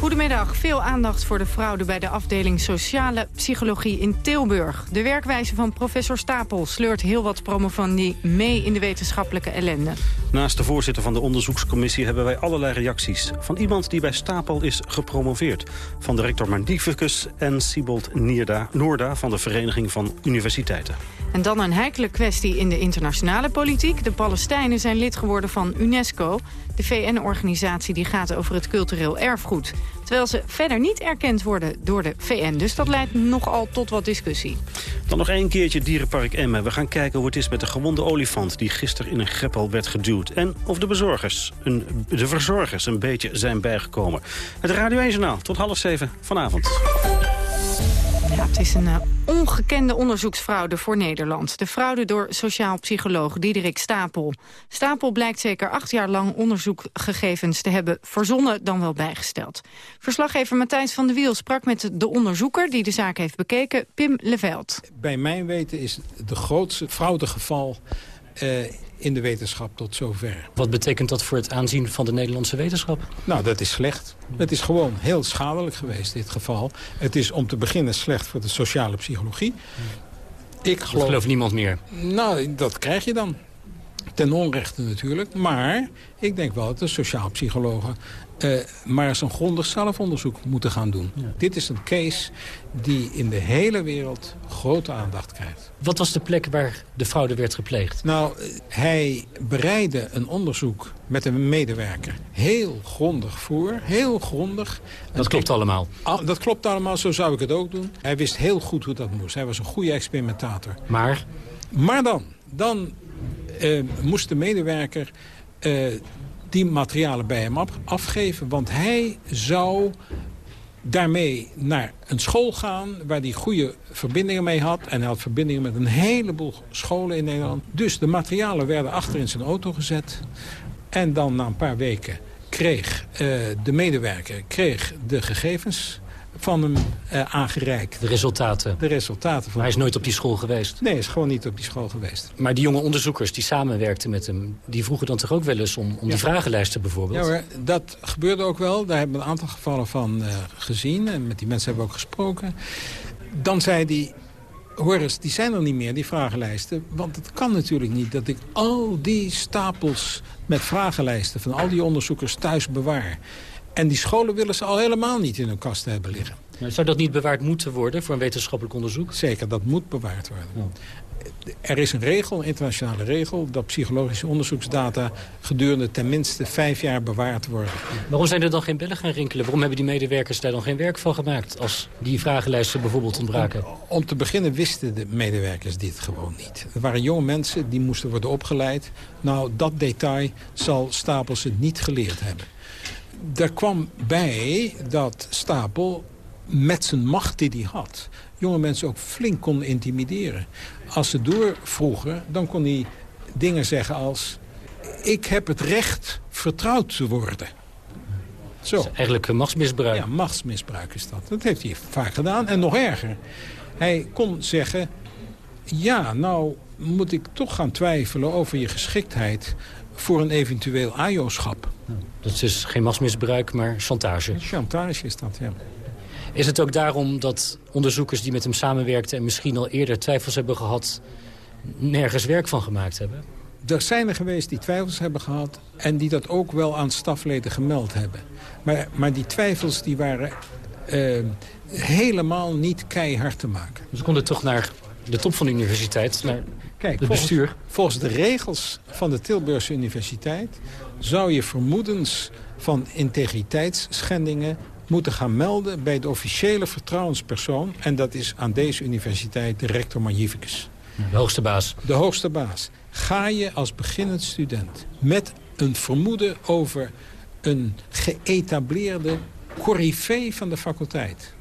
Goedemiddag. Veel aandacht voor de fraude bij de afdeling Sociale Psychologie in Tilburg. De werkwijze van professor Stapel sleurt heel wat promovandi mee in de wetenschappelijke ellende. Naast de voorzitter van de onderzoekscommissie hebben wij allerlei reacties. Van iemand die bij Stapel is gepromoveerd. Van de rector Magnificus en Siebold Nierda, Noorda van de Vereniging van Universiteiten. En dan een heikele kwestie in de internationale politiek. De Palestijnen zijn lid geworden van UNESCO. De VN-organisatie die gaat over het cultureel erfgoed. Terwijl ze verder niet erkend worden door de VN. Dus dat leidt nogal tot wat discussie. Dan nog één keertje Dierenpark Emmen. We gaan kijken hoe het is met de gewonde olifant... die gisteren in een greppel werd geduwd. En of de, bezorgers, een, de verzorgers een beetje zijn bijgekomen. Het Radio 1 Journaal tot half zeven vanavond. Het is een uh, ongekende onderzoeksfraude voor Nederland. De fraude door sociaal psycholoog Diederik Stapel. Stapel blijkt zeker acht jaar lang onderzoekgegevens te hebben verzonnen dan wel bijgesteld. Verslaggever Matthijs van de Wiel sprak met de onderzoeker die de zaak heeft bekeken, Pim Leveld. Bij mijn weten is de grootste fraudegeval uh, in de wetenschap tot zover. Wat betekent dat voor het aanzien van de Nederlandse wetenschap? Nou, dat is slecht. Het is gewoon heel schadelijk geweest, dit geval. Het is om te beginnen slecht voor de sociale psychologie. Ik geloof... gelooft niemand meer? Nou, dat krijg je dan. Ten onrechte natuurlijk. Maar ik denk wel dat de sociaal psychologen uh, maar een grondig zelfonderzoek moeten gaan doen. Dit is een case die in de hele wereld grote aandacht krijgt. Wat was de plek waar de fraude werd gepleegd? Nou, eh, hij bereidde een onderzoek met een medewerker heel grondig voor. Heel grondig. Dat klopt allemaal? Dat klopt allemaal, zo zou ik het ook doen. Hij wist heel goed hoe dat moest. Hij was een goede experimentator. Maar? Maar dan, dan uh, moest de medewerker... Uh, die materialen bij hem afgeven. Want hij zou daarmee naar een school gaan waar hij goede verbindingen mee had. En hij had verbindingen met een heleboel scholen in Nederland. Dus de materialen werden achter in zijn auto gezet. En dan na een paar weken kreeg uh, de medewerker kreeg de gegevens van hem uh, aangereikt. De resultaten? De resultaten. Van maar hij is nooit op die school geweest? Nee, hij is gewoon niet op die school geweest. Maar die jonge onderzoekers die samenwerkten met hem... die vroegen dan toch ook wel eens om, om die vragenlijsten bijvoorbeeld? Ja hoor, dat gebeurde ook wel. Daar hebben we een aantal gevallen van uh, gezien. En met die mensen hebben we ook gesproken. Dan zei hij... Hoor eens, die zijn er niet meer, die vragenlijsten. Want het kan natuurlijk niet dat ik al die stapels met vragenlijsten... van al die onderzoekers thuis bewaar. En die scholen willen ze al helemaal niet in hun kasten hebben liggen. Maar zou dat niet bewaard moeten worden voor een wetenschappelijk onderzoek? Zeker, dat moet bewaard worden. Er is een regel, een internationale regel... dat psychologische onderzoeksdata gedurende tenminste vijf jaar bewaard worden. Waarom zijn er dan geen bellen gaan rinkelen? Waarom hebben die medewerkers daar dan geen werk van gemaakt... als die vragenlijsten bijvoorbeeld ontbraken? Om, om te beginnen wisten de medewerkers dit gewoon niet. Er waren jonge mensen die moesten worden opgeleid. Nou, dat detail zal Stapels het niet geleerd hebben. Er kwam bij dat Stapel met zijn macht die hij had... jonge mensen ook flink kon intimideren. Als ze doorvroegen, dan kon hij dingen zeggen als... ik heb het recht vertrouwd te worden. Zo. Dat is eigenlijk machtsmisbruik. Ja, machtsmisbruik is dat. Dat heeft hij vaak gedaan. En nog erger. Hij kon zeggen... ja, nou moet ik toch gaan twijfelen over je geschiktheid voor een eventueel AJO-schap. Dat is dus geen machtsmisbruik, maar chantage. Chantage is dat, ja. Is het ook daarom dat onderzoekers die met hem samenwerkten... en misschien al eerder twijfels hebben gehad... nergens werk van gemaakt hebben? Er zijn er geweest die twijfels hebben gehad... en die dat ook wel aan stafleden gemeld hebben. Maar, maar die twijfels die waren uh, helemaal niet keihard te maken. Ze konden toch naar de top van de universiteit, naar Kijk, het bestuur? Volgens, volgens de regels van de Tilburgse Universiteit... zou je vermoedens van integriteitsschendingen moeten gaan melden bij de officiële vertrouwenspersoon. En dat is aan deze universiteit de rector magnificus. De hoogste baas. De hoogste baas. Ga je als beginnend student met een vermoeden over een geëtableerde corrivee van de faculteit...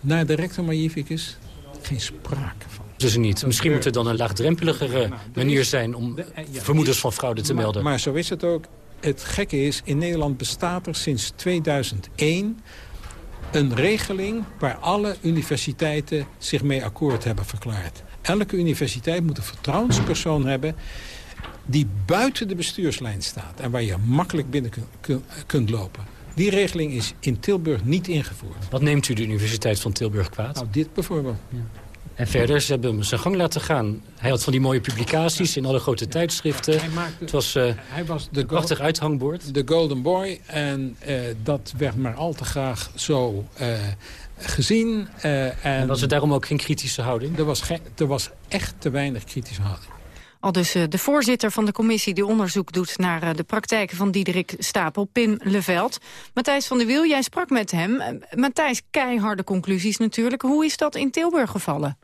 naar de rector magnificus, geen sprake van. Niet. Misschien moet er dan een laagdrempeligere manier zijn om vermoedens van fraude te melden. Maar, maar zo is het ook het gekke is, in Nederland bestaat er sinds 2001 een regeling waar alle universiteiten zich mee akkoord hebben verklaard. Elke universiteit moet een vertrouwenspersoon hebben die buiten de bestuurslijn staat... en waar je makkelijk binnen kunt lopen. Die regeling is in Tilburg niet ingevoerd. Wat neemt u de Universiteit van Tilburg kwaad? Nou, dit bijvoorbeeld. Ja. En verder, ze hebben hem zijn gang laten gaan. Hij had van die mooie publicaties in alle grote tijdschriften. Hij maakte, het was, uh, hij was de een prachtig uithangbord. De Golden Boy. En uh, dat werd maar al te graag zo uh, gezien. en, en was er daarom ook geen kritische houding? Er was, er was echt te weinig kritische houding. Al dus de voorzitter van de commissie die onderzoek doet... naar de praktijken van Diederik Stapel, Pim Leveld. Matthijs van der Wiel, jij sprak met hem. Matthijs, keiharde conclusies natuurlijk. Hoe is dat in Tilburg gevallen?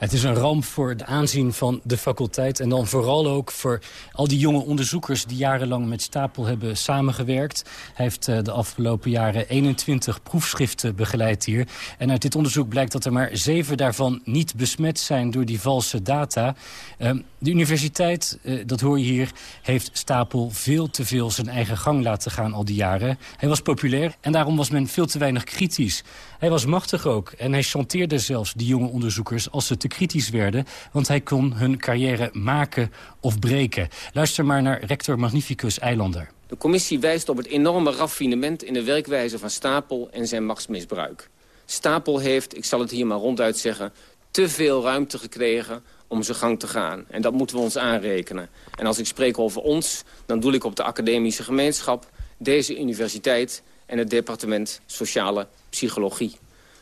Het is een ramp voor de aanzien van de faculteit. En dan vooral ook voor al die jonge onderzoekers... die jarenlang met Stapel hebben samengewerkt. Hij heeft uh, de afgelopen jaren 21 proefschriften begeleid hier. En uit dit onderzoek blijkt dat er maar zeven daarvan niet besmet zijn... door die valse data. Uh, de universiteit, uh, dat hoor je hier, heeft Stapel veel te veel zijn eigen gang laten gaan al die jaren. Hij was populair en daarom was men veel te weinig kritisch. Hij was machtig ook en hij chanteerde zelfs die jonge onderzoekers als ze te kritisch werden. Want hij kon hun carrière maken of breken. Luister maar naar rector Magnificus Eilander. De commissie wijst op het enorme raffinement in de werkwijze van Stapel en zijn machtsmisbruik. Stapel heeft, ik zal het hier maar ronduit zeggen, te veel ruimte gekregen om zijn gang te gaan. En dat moeten we ons aanrekenen. En als ik spreek over ons, dan doe ik op de academische gemeenschap... deze universiteit en het departement Sociale Psychologie.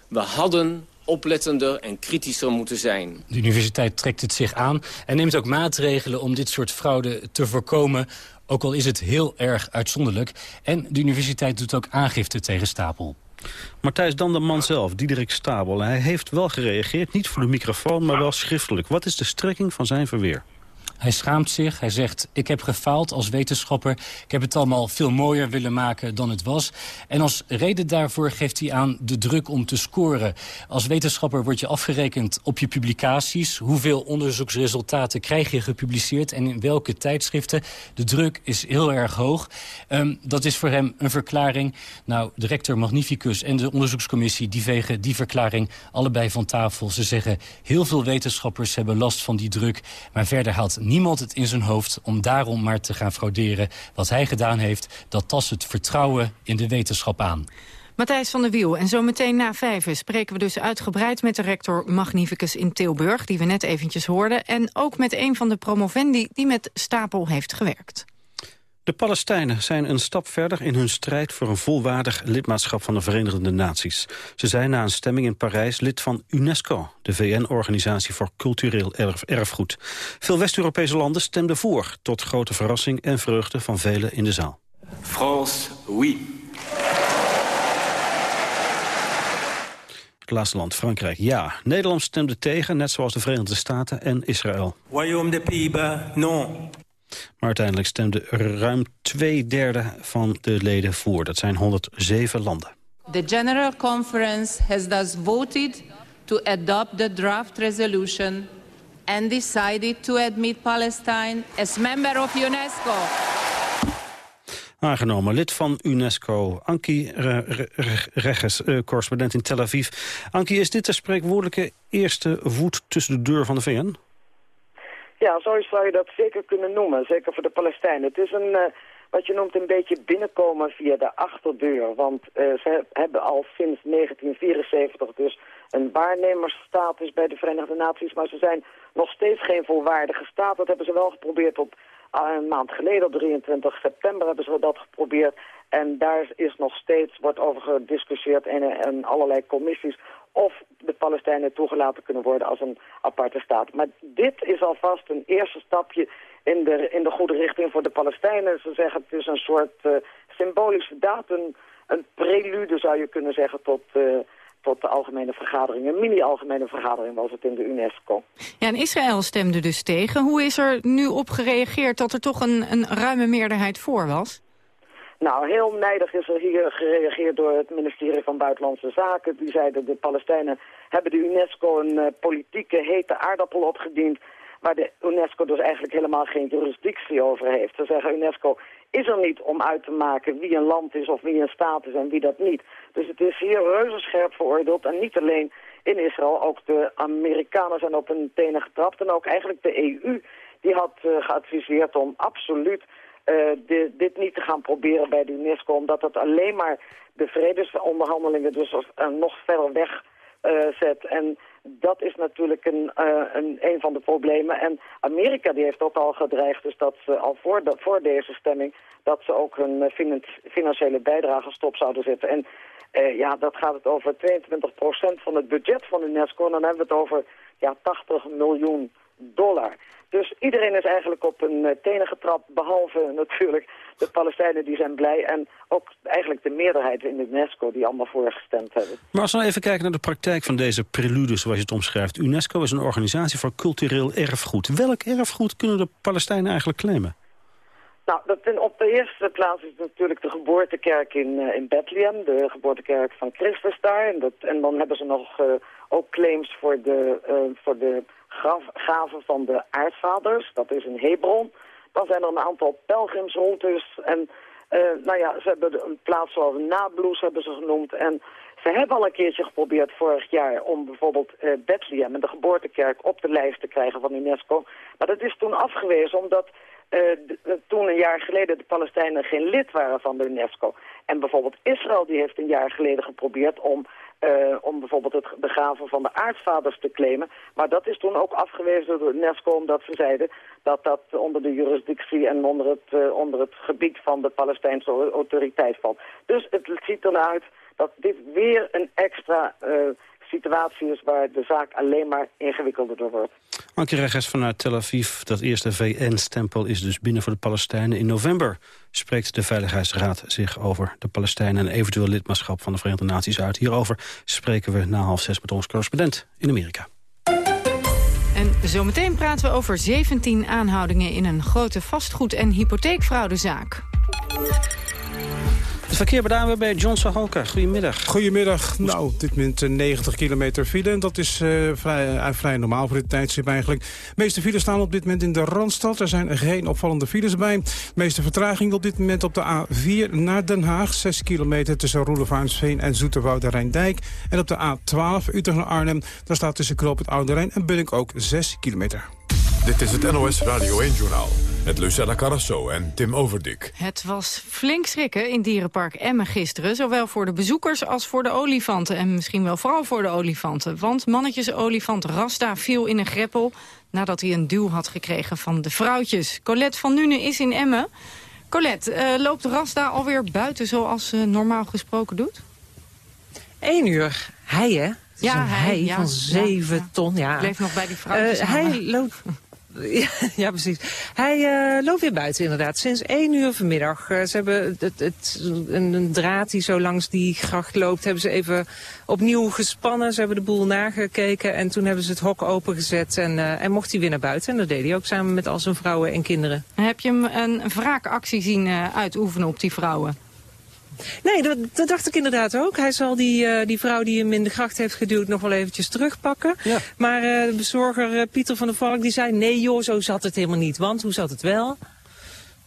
We hadden oplettender en kritischer moeten zijn. De universiteit trekt het zich aan en neemt ook maatregelen om dit soort fraude te voorkomen. Ook al is het heel erg uitzonderlijk. En de universiteit doet ook aangifte tegen Stapel. Matthijs dan de man zelf, Diederik Stapel. Hij heeft wel gereageerd, niet voor de microfoon, maar wel schriftelijk. Wat is de strekking van zijn verweer? Hij schaamt zich. Hij zegt, ik heb gefaald als wetenschapper. Ik heb het allemaal veel mooier willen maken dan het was. En als reden daarvoor geeft hij aan de druk om te scoren. Als wetenschapper word je afgerekend op je publicaties. Hoeveel onderzoeksresultaten krijg je gepubliceerd en in welke tijdschriften. De druk is heel erg hoog. Um, dat is voor hem een verklaring. Nou, de rector Magnificus en de onderzoekscommissie... die vegen die verklaring allebei van tafel. Ze zeggen, heel veel wetenschappers hebben last van die druk. Maar verder haalt niemand het in zijn hoofd om daarom maar te gaan frauderen. Wat hij gedaan heeft, dat tast het vertrouwen in de wetenschap aan. Matthijs van der Wiel. En zo meteen na vijven spreken we dus uitgebreid met de rector Magnificus in Tilburg... die we net eventjes hoorden. En ook met een van de promovendi die met Stapel heeft gewerkt. De Palestijnen zijn een stap verder in hun strijd voor een volwaardig lidmaatschap van de Verenigde Naties. Ze zijn na een stemming in Parijs lid van UNESCO, de VN-organisatie voor cultureel erf erfgoed. Veel West-Europese landen stemden voor, tot grote verrassing en vreugde van velen in de zaal. France, oui. Het laatste land, Frankrijk, ja. Nederland stemde tegen, net zoals de Verenigde Staten en Israël. Royaume des Pays-Bas, non. Maar uiteindelijk stemde ruim twee derde van de leden voor. Dat zijn 107 landen. The General Conference has thus voted to adopt the draft resolution and decided to admit Palestine as member of UNESCO. Aangenomen lid van UNESCO, Anki Regges, uh, correspondent in Tel Aviv. Anki, is dit de spreekwoordelijke eerste voet tussen de deur van de VN? Ja, zo zou je dat zeker kunnen noemen. Zeker voor de Palestijnen. Het is een, uh, wat je noemt een beetje binnenkomen via de achterdeur. Want uh, ze hebben al sinds 1974 dus een waarnemersstatus bij de Verenigde Naties. Maar ze zijn nog steeds geen volwaardige staat. Dat hebben ze wel geprobeerd op uh, een maand geleden, op 23 september hebben ze dat geprobeerd. En daar is nog steeds, wordt over gediscussieerd in, in allerlei commissies of de Palestijnen toegelaten kunnen worden als een aparte staat. Maar dit is alvast een eerste stapje in de, in de goede richting voor de Palestijnen. Ze zeggen het is een soort uh, symbolische datum, een prelude zou je kunnen zeggen tot... Uh, tot de algemene vergadering. Een mini-algemene vergadering was het in de UNESCO. Ja, en Israël stemde dus tegen. Hoe is er nu op gereageerd dat er toch een, een ruime meerderheid voor was? Nou, heel nijdig is er hier gereageerd door het ministerie van Buitenlandse Zaken. Die zeiden de Palestijnen hebben de UNESCO een uh, politieke hete aardappel opgediend... waar de UNESCO dus eigenlijk helemaal geen jurisdictie over heeft. Ze zeggen UNESCO is er niet om uit te maken wie een land is of wie een staat is en wie dat niet. Dus het is hier reuzenscherp veroordeeld en niet alleen in Israël. Ook de Amerikanen zijn op hun tenen getrapt en ook eigenlijk de EU die had uh, geadviseerd om absoluut uh, dit niet te gaan proberen bij de UNESCO, omdat dat alleen maar de vredesonderhandelingen dus uh, nog verder weg uh, zet. En dat is natuurlijk een, een, een van de problemen. En Amerika die heeft ook al gedreigd, dus dat ze al voor, de, voor deze stemming, dat ze ook hun financiële bijdrage stop zouden zetten. En ja, dat gaat het over 22% van het budget van UNESCO. En dan hebben we het over ja, 80 miljoen dollar. Dus iedereen is eigenlijk op een uh, tenen getrapt, behalve natuurlijk de Palestijnen die zijn blij. En ook eigenlijk de meerderheid in de UNESCO die allemaal voorgestemd hebben. Maar als we nou even kijken naar de praktijk van deze prelude, zoals je het omschrijft. UNESCO is een organisatie voor cultureel erfgoed. Welk erfgoed kunnen de Palestijnen eigenlijk claimen? Nou, dat op de eerste plaats is natuurlijk de geboortekerk in, uh, in Bethlehem, de geboortekerk van Christus daar. En, dat, en dan hebben ze nog uh, ook claims voor de, uh, voor de graf, gaven van de aardvaders, dat is in Hebron. Dan zijn er een aantal pelgrimsroutes en nou ja, ze hebben een plaats zoals Nablus hebben ze genoemd. En ze hebben al een keertje geprobeerd vorig jaar om bijvoorbeeld Bethlehem en de geboortekerk op de lijst te krijgen van UNESCO. Maar dat is toen afgewezen omdat uh, toen een jaar geleden de Palestijnen geen lid waren van de UNESCO. En bijvoorbeeld Israël die heeft een jaar geleden geprobeerd om, uh, om bijvoorbeeld het begraven van de aartsvaders te claimen. Maar dat is toen ook afgewezen door UNESCO omdat ze zeiden dat dat onder de jurisdictie en onder het, uh, onder het gebied van de Palestijnse autoriteit valt. Dus het ziet ernaar dat dit weer een extra situatie is waar de zaak alleen maar ingewikkelder door wordt. Anke Regers vanuit Tel Aviv. Dat eerste VN-stempel is dus binnen voor de Palestijnen. In november spreekt de Veiligheidsraad zich over de Palestijnen... en eventueel lidmaatschap van de Verenigde Naties uit. Hierover spreken we na half zes met ons correspondent in Amerika. En zometeen praten we over 17 aanhoudingen... in een grote vastgoed- en hypotheekfraudezaak. Het verkeer bij de ANWB, John Sahalka. Goedemiddag. Goedemiddag. Nou, op dit moment 90 eh, kilometer file. En dat is uh, vrij, uh, vrij normaal voor dit tijdstip eigenlijk. De meeste files staan op dit moment in de Randstad. Er zijn geen opvallende files bij. De meeste vertraging op dit moment op de A4 naar Den Haag. 6 kilometer tussen Roelevaansveen en Zoeterwoude Rijndijk. En op de A12 Utrecht naar Arnhem. Daar staat tussen Kroop het Oude Rijn en Bunnik ook 6 kilometer. Dit is het NOS Radio 1-journaal. Met Lucella Carrasso en Tim Overdik. Het was flink schrikken in Dierenpark Emmen gisteren. Zowel voor de bezoekers als voor de olifanten. En misschien wel vooral voor de olifanten. Want mannetjes olifant Rasta viel in een greppel... nadat hij een duw had gekregen van de vrouwtjes. Colette van Nuenen is in Emmen. Colette, uh, loopt Rasta alweer buiten zoals ze normaal gesproken doet? Eén uur. Hij, hè? Ja, hij, van zeven ja, ton. Ja. Ik bleef nog bij die vrouwtjes uh, Hij loopt... Ja, precies. Hij uh, loopt weer buiten inderdaad. Sinds één uur vanmiddag. Uh, ze hebben het, het, een, draad die zo langs die gracht loopt... hebben ze even opnieuw gespannen. Ze hebben de boel nagekeken. En toen hebben ze het hok opengezet. En, uh, en mocht hij weer naar buiten. En dat deed hij ook samen met al zijn vrouwen en kinderen. Heb je hem een wraakactie zien uitoefenen op die vrouwen? Nee, dat, dat, dacht ik inderdaad ook. Hij zal die, uh, die vrouw die hem in de gracht heeft geduwd nog wel eventjes terugpakken. Ja. Maar uh, de bezorger uh, Pieter van der Valk die zei... nee joh, zo zat het helemaal niet. Want hoe zat het wel?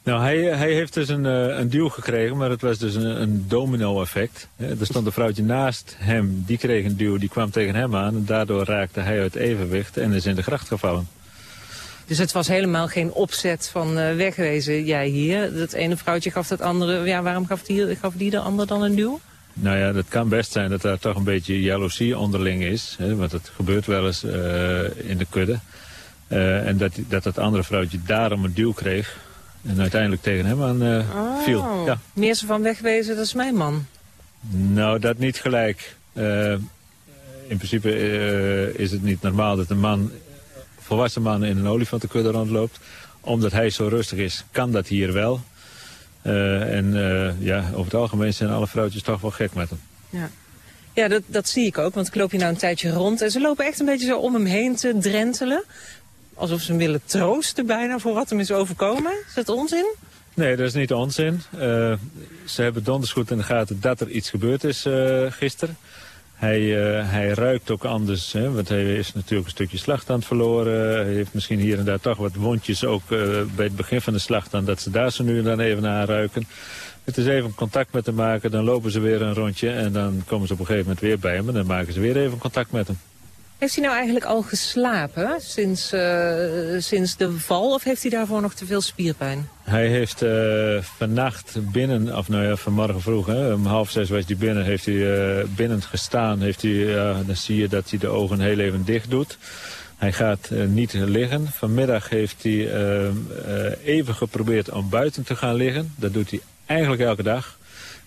Nou, hij, hij heeft dus een, een duw gekregen, maar het was dus een, een domino-effect. Er stond een vrouwtje naast hem, die kreeg een duw, die kwam tegen hem aan. En daardoor raakte hij uit evenwicht en is in de gracht gevallen. Dus het was helemaal geen opzet van uh, wegwezen, jij hier. Dat ene vrouwtje gaf dat andere... Ja, waarom gaf die, gaf die de ander dan een duw? Nou ja, dat kan best zijn dat daar toch een beetje jaloezie onderling is. Hè, want het gebeurt wel eens uh, in de kudde. Uh, en dat, dat dat andere vrouwtje daarom een duw kreeg. En uiteindelijk tegen hem aan oh, viel. Ja. Meer ze van wegwezen, dat is mijn man. Nou, dat niet gelijk. in principe is het niet normaal dat een man volwassen man in een olifantenkudde rondloopt. Omdat hij zo rustig is, kan dat hier wel. Uh, en uh, ja, over het algemeen zijn alle vrouwtjes toch wel gek met hem. Ja, ja dat, dat zie ik ook, want ik loop hier nou een tijdje rond. En ze lopen echt een beetje zo om hem heen te drentelen. Alsof ze hem willen troosten bijna voor wat hem is overkomen. Is dat onzin? Nee, dat is niet onzin. Uh, ze hebben donders goed in de gaten dat er iets gebeurd is gisteren. Hij, uh, hij ruikt ook anders, hè, want hij is natuurlijk een stukje slachtand verloren. Hij heeft misschien hier en daar toch wat wondjes ook uh, bij het begin van de slachtand... dat ze daar zo nu en dan even naar ruiken. Het is even contact met hem maken, dan lopen ze weer een rondje... en dan komen ze op een gegeven moment weer bij hem... en dan maken ze weer even contact met hem. Heeft hij nou eigenlijk al geslapen sinds, uh, sinds de val of heeft hij daarvoor nog te veel spierpijn? Hij heeft uh, vannacht binnen, of nou ja, vanmorgen vroeg, hè, om half zes was hij binnen, heeft hij uh, binnen gestaan. Heeft hij, dan zie je dat hij de ogen heel even dicht doet. Hij gaat niet liggen. Vanmiddag heeft hij even geprobeerd om buiten te gaan liggen. Dat doet hij eigenlijk elke dag.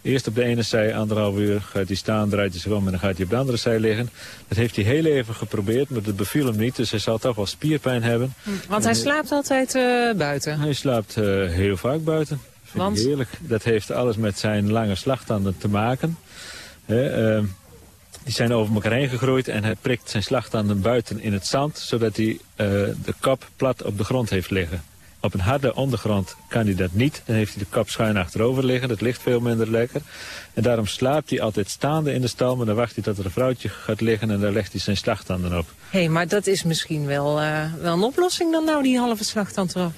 Eerst op de ene zij, anderhalf uur, gaat hij staan, draait hij zich om en dan gaat hij op de andere zij liggen. Dat heeft hij heel even geprobeerd, maar dat beviel hem niet. Dus hij zal toch wel spierpijn hebben. Hm, Want hij slaapt altijd uh, buiten? Hij slaapt uh, heel vaak buiten. Vind Want? ik heerlijk. Dat heeft alles met zijn lange slagtanden te maken. He, uh, die zijn over elkaar heen gegroeid en hij prikt zijn slagtanden buiten in het zand... zodat hij de kap plat op de grond heeft liggen. Op een harde ondergrond kan hij dat niet. Dan heeft hij de kap schuin achterover liggen. Dat ligt veel minder lekker. En daarom slaapt hij altijd staande in de stal. Maar dan wacht hij tot er een vrouwtje gaat liggen en daar legt hij zijn slagtanden op. Hé, hey, maar dat is misschien wel, uh, wel een oplossing dan nou, die halve slagtand eraf.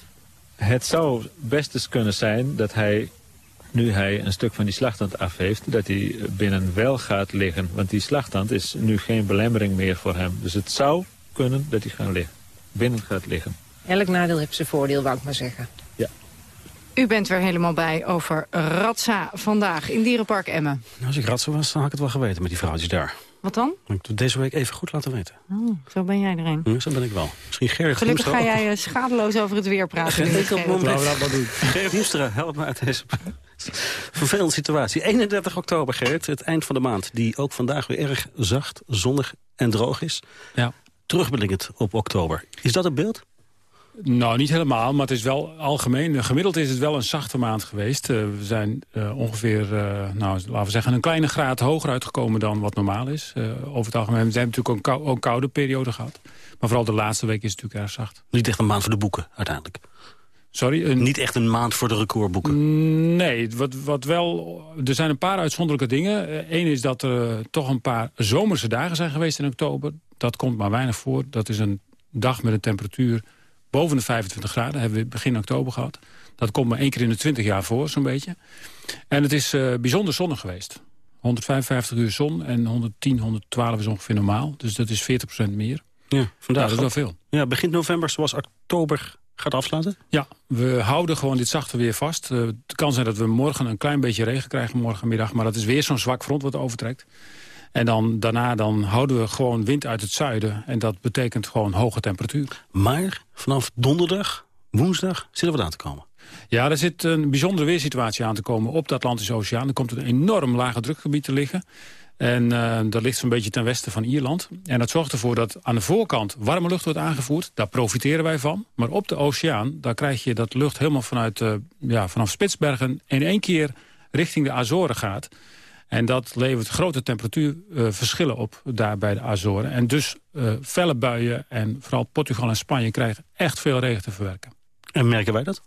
Het zou best eens kunnen zijn dat hij, nu hij een stuk van die slagtand af heeft... dat hij binnen wel gaat liggen. Want die slagtand is nu geen belemmering meer voor hem. Dus het zou kunnen dat hij gaan liggen. binnen gaat liggen. Elk nadeel heeft zijn voordeel, wou ik maar zeggen. Ja. U bent weer helemaal bij over Ratsa vandaag in Dierenpark Emmen. Nou, als ik Ratsa was, dan had ik het wel geweten met die vrouwtjes daar. Wat dan? Ik het deze week even goed laten weten. Oh, zo ben jij erin. Ja, zo ben ik wel. Misschien Gerrit Gelukkig ga jij uh, schadeloos over het weer praten. Gerrit, op Laten we dat maar doen. Gerrit help me uit deze vervelende situatie. 31 oktober, Gerrit, het eind van de maand. Die ook vandaag weer erg zacht, zonnig en droog is. Ja. Terugblikkend op oktober. Is dat het beeld? Nou, niet helemaal, maar het is wel algemeen. Gemiddeld is het wel een zachte maand geweest. Uh, we zijn uh, ongeveer, uh, nou, laten we zeggen, een kleine graad hoger uitgekomen dan wat normaal is. over het algemeen. We hebben natuurlijk ook kou koude periode gehad. Maar vooral de laatste week is het natuurlijk erg zacht. Niet echt een maand voor de boeken, uiteindelijk. Sorry? Een... Niet echt een maand voor de recordboeken? Mm, Nee, wat, wat wel... Er zijn een paar uitzonderlijke dingen. Eén is dat er toch een paar zomerse dagen zijn geweest in oktober. Dat komt maar weinig voor. Dat is een dag met een temperatuur boven de 25 graden. hebben we begin oktober gehad. Dat komt maar één keer in de 20 jaar voor, zo'n beetje. En het is uh, bijzonder zonnig geweest. 155 uur zon en 110, 112 is ongeveer normaal. Dus dat is 40% meer. Ja, vandaag ja, dat is wel veel. Ja, begin november zoals oktober gaat afsluiten? Ja, we houden gewoon dit zachte weer vast. Uh, het kan zijn dat we morgen een klein beetje regen krijgen morgenmiddag. Maar dat is weer zo'n zwak front wat overtrekt. En dan, daarna dan houden we gewoon wind uit het zuiden. En dat betekent gewoon hoge temperatuur. Maar vanaf donderdag, woensdag, zit er wat aan te komen. Ja, er zit een bijzondere weersituatie aan te komen op de Atlantische Oceaan. Er komt een enorm lage drukgebied te liggen. En uh, dat ligt zo'n beetje ten westen van Ierland. En dat zorgt ervoor dat aan de voorkant warme lucht wordt aangevoerd. Daar profiteren wij van. Maar op de oceaan, daar krijg je dat lucht helemaal vanuit, uh, ja, vanaf Spitsbergen... in één keer richting de Azoren gaat. En dat levert grote temperatuurverschillen uh, op daar bij de Azoren. En dus uh, felle buien en vooral Portugal en Spanje krijgen echt veel regen te verwerken. En merken wij dat?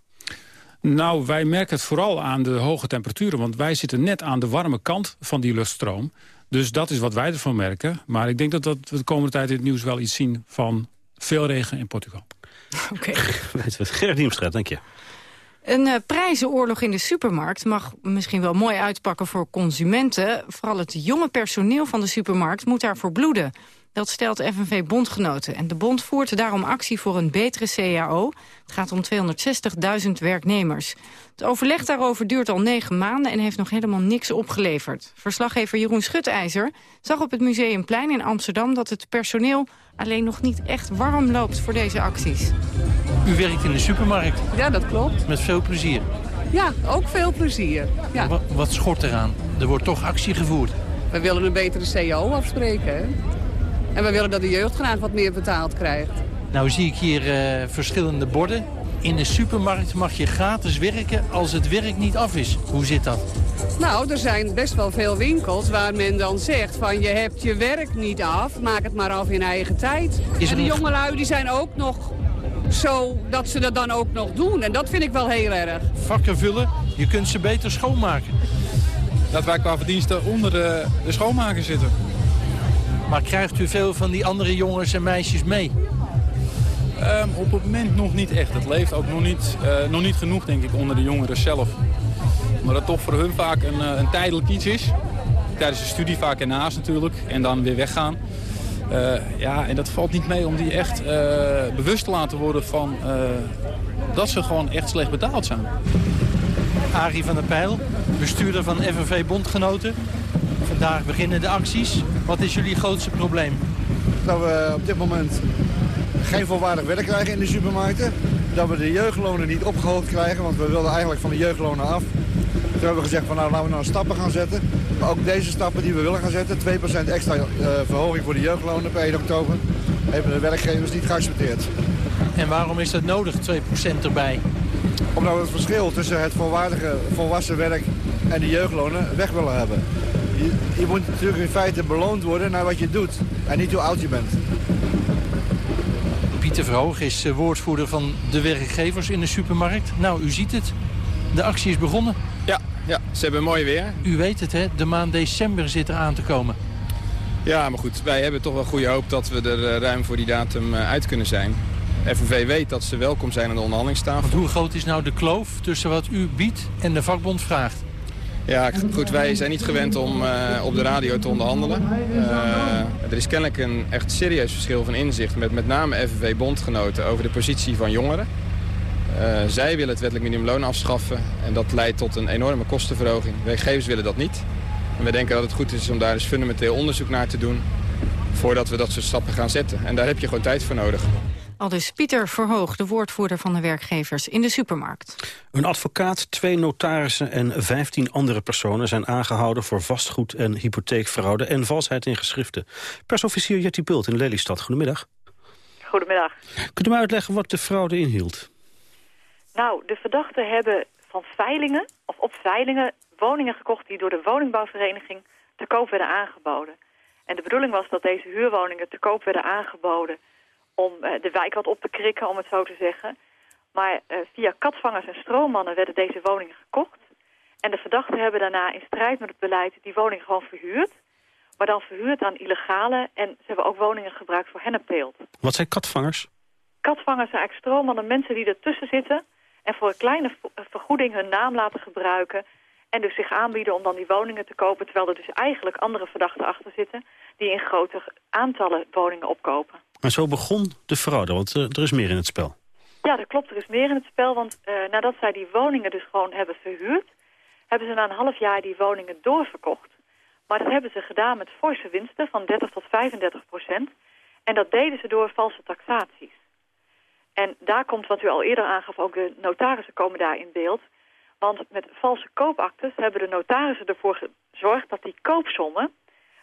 Nou, wij merken het vooral aan de hoge temperaturen. Want wij zitten net aan de warme kant van die luchtstroom. Dus dat is wat wij ervan merken. Maar ik denk dat, dat we de komende tijd in het nieuws wel iets zien van veel regen in Portugal. Oké. Okay. Gerrit dank je. Een uh, prijzenoorlog in de supermarkt mag misschien wel mooi uitpakken voor consumenten. Vooral het jonge personeel van de supermarkt moet daarvoor bloeden. Dat stelt FNV Bondgenoten. En de bond voert daarom actie voor een betere CAO. Het gaat om 260.000 werknemers. Het overleg daarover duurt al negen maanden en heeft nog helemaal niks opgeleverd. Verslaggever Jeroen Schutijzer zag op het Museumplein in Amsterdam... dat het personeel alleen nog niet echt warm loopt voor deze acties. U werkt in de supermarkt. Ja, dat klopt. Met veel plezier. Ja, ook veel plezier. Ja. Wat, wat schort eraan? Er wordt toch actie gevoerd. We willen een betere CAO afspreken. Hè? En we willen dat de jeugd graag wat meer betaald krijgt. Nou zie ik hier uh, verschillende borden. In de supermarkt mag je gratis werken als het werk niet af is. Hoe zit dat? Nou, er zijn best wel veel winkels waar men dan zegt van je hebt je werk niet af. Maak het maar af in eigen tijd. Is en de een... jongelui die zijn ook nog zo dat ze dat dan ook nog doen. En dat vind ik wel heel erg. Vakken vullen, je kunt ze beter schoonmaken. Dat wij qua verdiensten onder de, de schoonmaker zitten. Maar krijgt u veel van die andere jongens en meisjes mee? Um, op het moment nog niet echt. Het leeft ook nog niet, uh, nog niet genoeg, denk ik, onder de jongeren zelf. Maar dat toch voor hun vaak een, uh, een tijdelijk iets is. Tijdens de studie vaak ernaast natuurlijk. En dan weer weggaan. Uh, ja, en dat valt niet mee om die echt bewust te laten worden van dat ze gewoon echt slecht betaald zijn. Arie van der Pijl, bestuurder van FNV Bondgenoten. Vandaag beginnen de acties. Wat is jullie grootste probleem? Dat we op dit moment geen volwaardig werk krijgen in de supermarkten. Dat we de jeugdlonen niet opgehoogd krijgen, want we wilden eigenlijk van de jeugdlonen af. Toen hebben we gezegd van nou laten we nou stappen gaan zetten. Maar ook deze stappen die we willen gaan zetten, 2% extra uh, verhoging voor de jeugdlonen per 1 oktober, hebben de werkgevers niet geaccepteerd. En waarom is dat nodig, 2% erbij? Omdat we het verschil tussen het volwaardige volwassen werk en de jeugdlonen weg willen hebben. Je, je moet natuurlijk in feite beloond worden naar wat je doet en niet hoe oud je bent. Pieter Verhoog is eh, woordvoerder van de werkgevers in de supermarkt. Nou, u ziet het. De actie is begonnen. Ja, ja ze hebben mooi weer. U weet het, hè? De maand december zit er aan te komen. Ja, maar goed, wij hebben toch wel goede hoop dat we er eh, ruim voor die datum eh, uit kunnen zijn. FNV weet dat ze welkom zijn aan de onderhandelingstafel. Want hoe groot is nou de kloof tussen wat u biedt en de vakbond vraagt? Ja, goed, wij zijn niet gewend om uh, op de radio te onderhandelen. Uh, er is kennelijk een echt serieus verschil van inzicht met met name FNV-bondgenoten over de positie van jongeren. Uh, zij willen het wettelijk minimumloon afschaffen en dat leidt tot een enorme kostenverhoging. Werkgevers willen dat niet. En we denken dat het goed is om daar eens fundamenteel onderzoek naar te doen voordat we dat soort stappen gaan zetten. En daar heb je gewoon tijd voor nodig. Al dus Pieter Verhoog, de woordvoerder van de werkgevers in de supermarkt. Een advocaat, twee notarissen en 15 andere personen zijn aangehouden voor vastgoed en hypotheekfraude en valsheid in geschriften. Persofficier Jetty Bult in Lelystad, goedemiddag. Goedemiddag. Kunt u mij uitleggen wat de fraude inhield? Nou, de verdachten hebben van veilingen, of op veilingen, woningen gekocht die door de woningbouwvereniging te koop werden aangeboden. En de bedoeling was dat deze huurwoningen te koop werden aangeboden om uh, de wijk wat op te krikken, om het zo te zeggen. Maar uh, via katvangers en stroommannen werden deze woningen gekocht. En de verdachten hebben daarna in strijd met het beleid die woningen gewoon verhuurd. Maar dan verhuurd aan illegale en ze hebben ook woningen gebruikt voor hennepteelt. Wat zijn katvangers? Katvangers zijn eigenlijk stroommannen, mensen die ertussen zitten... en voor een kleine vergoeding hun naam laten gebruiken... en dus zich aanbieden om dan die woningen te kopen... terwijl er dus eigenlijk andere verdachten achter zitten... die in grote aantallen woningen opkopen. Maar zo begon de fraude, want uh, er is meer in het spel. Ja, dat klopt. Er is meer in het spel, want uh, nadat zij die woningen dus gewoon hebben verhuurd... hebben ze na een half jaar die woningen doorverkocht. Maar dat hebben ze gedaan met forse winsten van 30 tot 35 procent. En dat deden ze door valse taxaties. En daar komt, wat u al eerder aangaf, ook de notarissen komen daar in beeld. Want met valse koopactes hebben de notarissen ervoor gezorgd... dat die koopsommen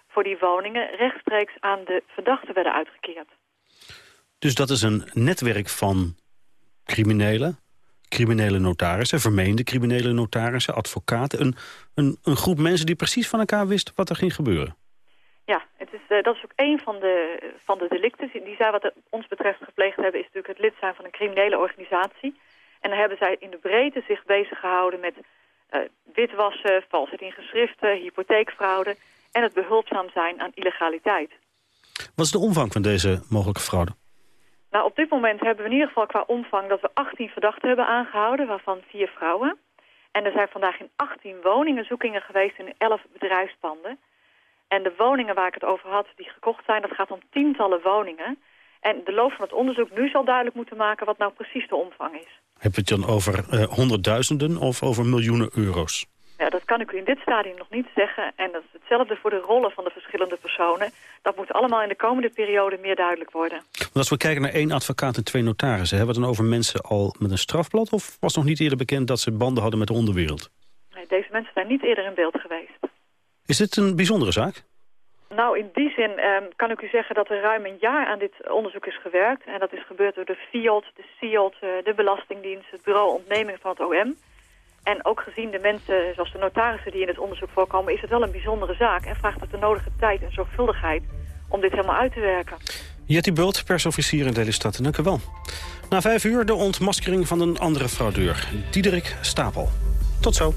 voor die woningen rechtstreeks aan de verdachten werden uitgekeerd. Dus dat is een netwerk van criminelen, criminele notarissen, vermeende criminele notarissen, advocaten. Een, een, een groep mensen die precies van elkaar wist wat er ging gebeuren. Ja, het is, uh, dat is ook een van de, van de delicten die zij wat ons betreft gepleegd hebben... is natuurlijk het lid zijn van een criminele organisatie. En dan hebben zij in de breedte zich bezig gehouden met uh, witwassen, valsheid in geschriften, hypotheekfraude... en het behulpzaam zijn aan illegaliteit. Wat is de omvang van deze mogelijke fraude? Nou, op dit moment hebben we in ieder geval qua omvang dat we 18 verdachten hebben aangehouden, waarvan vier vrouwen. En er zijn vandaag in 18 woningen zoekingen geweest in 11 bedrijfspanden. En de woningen waar ik het over had, die gekocht zijn, dat gaat om tientallen woningen. En de loop van het onderzoek nu zal duidelijk moeten maken wat nou precies de omvang is. Heb je het dan over uh, honderdduizenden of over miljoenen euro's? Ja, dat kan ik u in dit stadium nog niet zeggen. En dat is hetzelfde voor de rollen van de verschillende personen. Dat moet allemaal in de komende periode meer duidelijk worden. Want als we kijken naar één advocaat en twee notarissen... hebben we het dan over mensen al met een strafblad... of was nog niet eerder bekend dat ze banden hadden met de onderwereld? Nee, deze mensen zijn niet eerder in beeld geweest. Is dit een bijzondere zaak? Nou, in die zin um, kan ik u zeggen dat er ruim een jaar aan dit onderzoek is gewerkt. En dat is gebeurd door de FIOD, de SIOD, uh, de Belastingdienst, het Bureau Ontneming van het OM... En ook gezien de mensen, zoals de notarissen die in het onderzoek voorkomen... is het wel een bijzondere zaak en vraagt het de nodige tijd en zorgvuldigheid... om dit helemaal uit te werken. Jetty Bult, persofficier in Lelystad. Dank u wel. Na vijf uur de ontmaskering van een andere fraudeur. Diederik Stapel. Tot zo.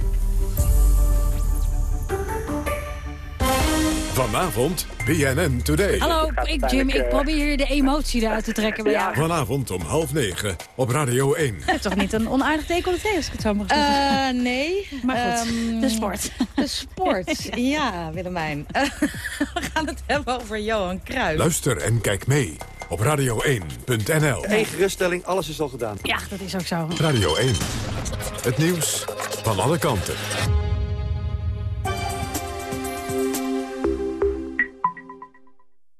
Vanavond BNN Today. Hallo, ik Jim. Ik probeer de emotie eruit te trekken bij jou. Vanavond om half negen op Radio 1. Je hebt toch niet een onaardig decolleté als ik het zo mag zeggen? Uh, nee. Maar goed, um, de sport. De sport, ja, Willemijn. we gaan het hebben over Johan Cruijff. Luister en kijk mee op radio1.nl. Eén geruststelling, alles is al gedaan. Ja, dat is ook zo. Radio 1. Het nieuws van alle kanten.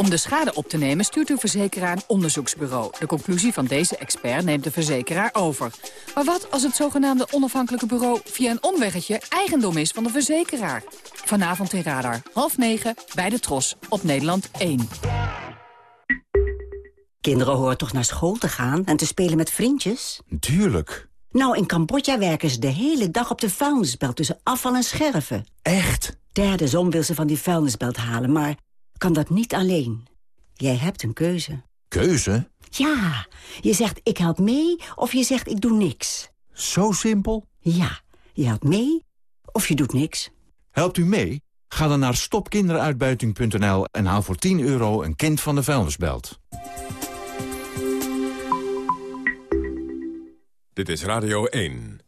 Om de schade op te nemen stuurt uw verzekeraar een onderzoeksbureau. De conclusie van deze expert neemt de verzekeraar over. Maar wat als het zogenaamde onafhankelijke bureau via een omweggetje eigendom is van de verzekeraar? Vanavond in Radar, half negen, bij de Tros, op Nederland 1. Kinderen horen toch naar school te gaan en te spelen met vriendjes? Tuurlijk. Nou, in Cambodja werken ze de hele dag op de vuilnisbelt tussen afval en scherven. Echt? Derde zon wil ze van die vuilnisbelt halen, maar kan dat niet alleen. Jij hebt een keuze. Keuze? Ja, je zegt ik help mee of je zegt ik doe niks. Zo simpel? Ja, je helpt mee of je doet niks. Helpt u mee? Ga dan naar stopkinderuitbuiting.nl en haal voor 10 euro een kind van de vuilnisbelt. Dit is Radio 1.